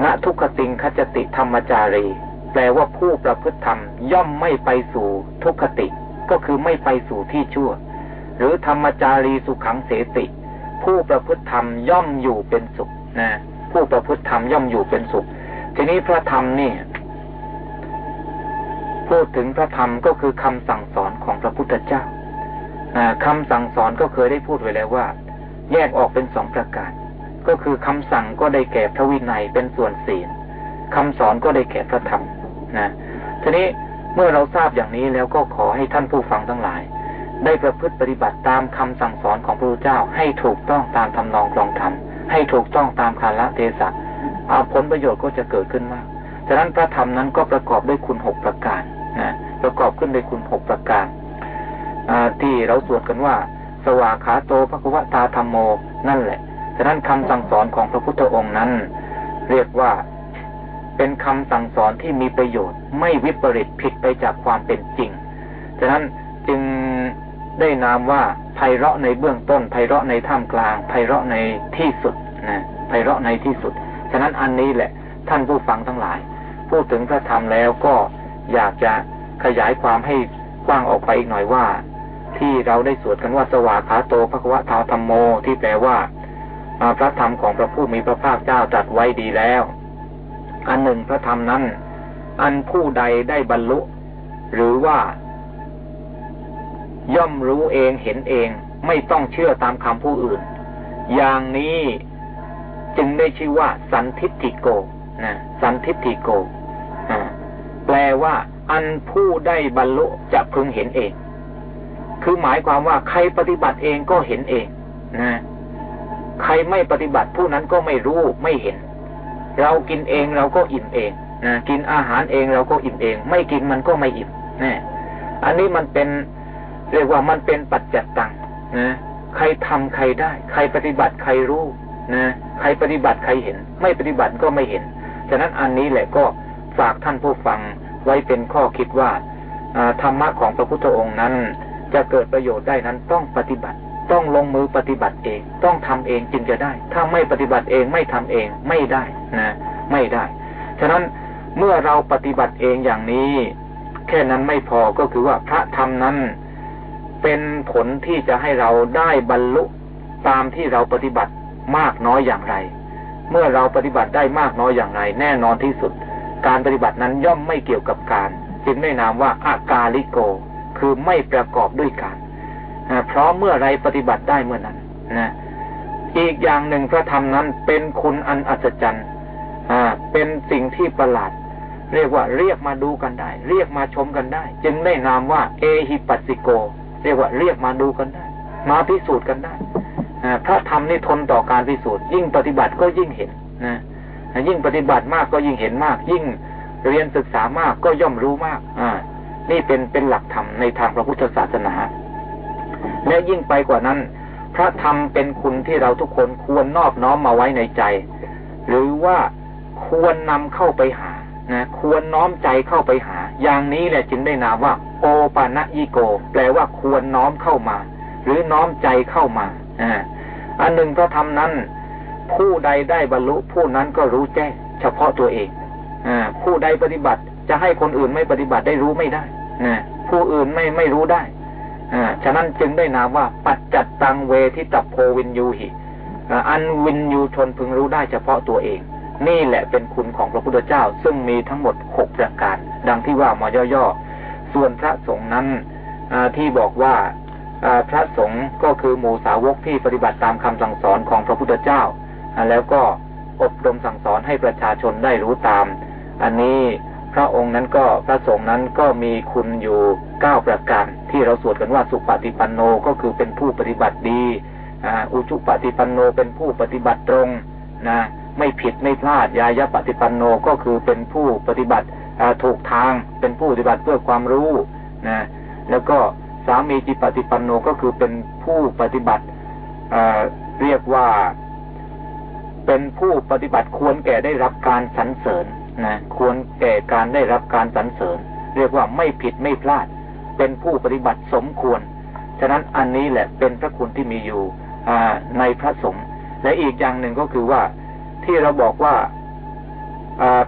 ณทุกขติงขจติธรรมจารี แปลว่าผู้ประพฤติธรรม ย่อมไม่ไปสู่ทุกขติ ก็คือไม่ไปสู่ที่ชั่ว หรือธรรมจารีสุขังเสติ ผู้ประพฤติธรรมย่อมอยู่เป็นสุขนะผู้ประพฤติธรรมย่อมอยู่เป็นสุข ทีนี้พระธรรมนี่ พูดถึงพระธรรมก็คือคำสั่งสอนของพระพุทธเจ้าคำสั่งสอนก็เคยได้พูดไว้แล้วว่า แยกออกเป็นสองประการ ก็คือคำสั่งก็ได้แก่พระวินัยเป็นส่วนศีลคำสอนก็ได้แก่พระธรรมนะทีนี้เมื่อเราทราบอย่างนี้แล้วก็ขอให้ท่านผู้ฟังทั้งหลาย ได้ประพฤติปฏิบัติตามคำสั่งสอนของพระพุทธเจ้า ให้ถูกต้องตามทำนองครองธรรมให้ถูกต้องตามคาละเทศะเอาผลประโยชน์ก็จะเกิดขึ้นมากฉะนั้นพระธรรมนั้นก็ประกอบด้วยคุณหกประการ ประกอบขึ้นด้วยคุณหกประการที่เราสวดกันว่า สวาขาโตภควตาธรรมโม นั่นแหละ ฉะนั้นคำสั่งสอนของพระพุทธองค์นั้น เรียกว่าเป็นคำสั่งสอนที่มีประโยชน์ ไม่วิปริตผิดไปจากความเป็นจริง ฉะนั้นจึงได้นามว่าไพเราะในเบื้องต้นไพเราะในท่ามกลางไพเราะในที่สุดนะไพเราะในที่สุด ฉะนั้นอันนี้แหละ ท่านผู้ฟังทั้งหลาย พูดถึงพระธรรมแล้วก็ อยากจะขยายความให้กว้างออกไปอีกหน่อยว่า ที่เราได้สวดกันว่าสวากขาโตภควะทาธรรมโมที่แปลว่าพระธรรมของพระผู้มีพระภาคเจ้าตรัสไว้ดีแล้ว อันหนึ่งพระธรรมนั้น อันผู้ใดได้บรรลุ หรือว่า ย่อมรู้เองเห็นเอง ไม่ต้องเชื่อตามคำผู้อื่น อย่างนี้จึงได้ชื่อว่า สันทิฏฐิโกนะสันทิฏฐิโก แปลว่า อันผู้ได้บรรลุจะพึงเห็นเอง คือหมายความว่าใครปฏิบัติเองก็เห็นเองนะใครไม่ปฏิบัติผู้นั้นก็ไม่รู้ไม่เห็น เรากินเองเราก็อิ่มเองนะกินอาหารเองเราก็อิ่มเอง ไม่กินมันก็ไม่อิ่มนะอันนี้มันเป็นเรียกว่ามันเป็นปัจจัตตังนะใครทำใครได้ ใครปฏิบัติใครรู้นะใครปฏิบัติใครเห็น ไม่ปฏิบัติก็ไม่เห็น ฉะนั้นอันนี้แหละก็ ฝากท่านผู้ฟังไว้เป็นข้อคิดว่าธรรมะของพระพุทธองค์นั้น จะเกิดประโยชน์ได้นั้นต้องปฏิบัติ ต้องลงมือปฏิบัติเอง ต้องทำเองจึงจะได้ ถ้าไม่ปฏิบัติเองไม่ทำเองไม่ได้นะ ไม่ได้ ฉะนั้นเมื่อเราปฏิบัติเองอย่างนี้ แค่นั้นไม่พอก็คือว่าพระธรรมนั้นเป็นผลที่จะให้เราได้บรรลุตามที่เราปฏิบัติมากน้อยอย่างไร เมื่อเราปฏิบัติได้มากน้อยอย่างไร แน่นอนที่สุด การปฏิบัตินั้นย่อมไม่เกี่ยวกับการ จึงได้นามว่าอากาลิโก คือไม่ประกอบด้วยการเพราะเมื่อไรปฏิบัติได้เมื่อนั้นนะอีกอย่างหนึ่งพระธรรมนั้นเป็นคุณอันอัศจรรย์เป็นสิ่งที่ประหลาด เรียกว่าเรียกมาดูกันได้ เรียกมาชมกันได้ จึงได้นามว่าเอหิปัสสิโก เรียกว่าเรียกมาดูกันได้ มาพิสูจน์กันได้พระธรรมนี่ทนต่อการพิสูจน์ยิ่งปฏิบัติก็ยิ่งเห็นนะ ยิ่งปฏิบัติมากก็ยิ่งเห็นมาก ยิ่งเรียนศึกษามากก็ย่อมรู้มาก อ่า นี่เป็นเป็นหลักธรรมในทางพระพุทธศาสนาและยิ่งไปกว่านั้น พระธรรมเป็นคุณที่เราทุกคนควรนอบน้อมมาไว้ในใจ หรือว่าควรนำเข้าไปหานะควรน้อมใจเข้าไปหา อย่างนี้แหละจึงได้นามว่า โอปานะยิโก แปลว่าควรน้อมเข้ามา หรือน้อมใจเข้ามาอ่าอันหนึ่งพระธรรมนั้น ผู้ใดได้บรรลุผู้นั้นก็รู้แจ้งเฉพาะตัวเองอผู้ใดปฏิบัติจะให้คนอื่นไม่ปฏิบัติได้รู้ไม่ได้นะผู้อื่นไม่ไม่รู้ได้อฉะนั้นจึงได้นามว่า ปัจจัตตังเวทิตโพวินยูหิอันวินยูชนพึงรู้ได้เฉพาะตัวเอง นี่แหละเป็นคุณของพระพุทธเจ้า ซึ่งมีทั้งหมดหกประการ ดังที่ว่ามาย่อๆ ส่วนพระสงฆ์นั้นที่บอกว่าพระสงฆ์ก็คือหมู่สาวกที่ปฏิบัติตามคำสั่งสอนของพระพุทธเจ้า แล้วก็อบรมสั่งสอนให้ประชาชนได้รู้ตาม อันนี้พระองค์นั้นก็พระสงฆ์นั้นก็มีคุณอยู่เก้าประการที่เราสวดกันว่าสุปฏิปันโนก็คือเป็นผู้ปฏิบัติดีอุจุปฏิปันโนเป็นผู้ปฏิบัติตรงนะไม่ผิดไม่พลาดยายะปฏิปันโนก็คือเป็นผู้ปฏิบัติถูกทางเป็นผู้ปฏิบัติเพื่อความรู้นะแล้วก็สามีจิปฏิปันโนก็คือเป็นผู้ปฏิบัติเรียกว่า เป็นผู้ปฏิบัติควรแก่ได้รับการสรรเสริญนะควรแก่การได้รับการสรรเสริญ เรียกว่าไม่ผิดไม่พลาด เป็นผู้ปฏิบัติสมควร ฉะนั้นอันนี้แหละเป็นพระคุณที่มีอยู่ในพระสงฆ์และอีกอย่างหนึ่งก็คือว่าที่เราบอกว่า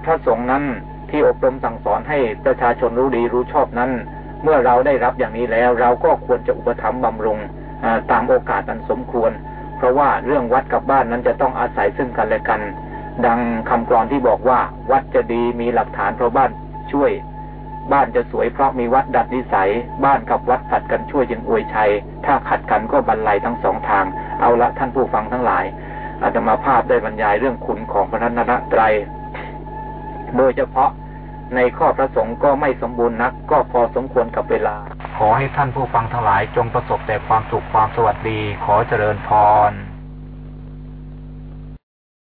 พระสงฆ์นั้นที่อบรมสั่งสอนให้ประชาชนรู้ดีรู้ชอบนั้น เมื่อเราได้รับอย่างนี้แล้ว เราก็ควรจะอุปถัมภ์บำรุงตามโอกาสอันสมควร เพราะว่าเรื่องวัดกับบ้านนั้นจะต้องอาศัยซึ่งกันและกัน ดังคำกรอนที่บอกว่า วัดจะดีมีหลักฐานเพราะบ้านช่วย บ้านจะสวยเพราะมีวัดดัดนิสัย บ้านกับวัดผัดกันช่วยจึงอวยชัย ถ้าขัดกันก็บรรลัยทั้งสองทาง เอาละท่านผู้ฟังทั้งหลายอาตมาภาพได้บรรยายเรื่องคุณของพระนันตรัยโดยเฉพาะ ในข้อพระสงฆ์ก็ไม่สมบูรณ์นัก ก็พอสมควรกับเวลา ขอให้ท่านผู้ฟังทั้งหลายจงประสบแต่ความสุขความสวัสดี ขอเจริญพร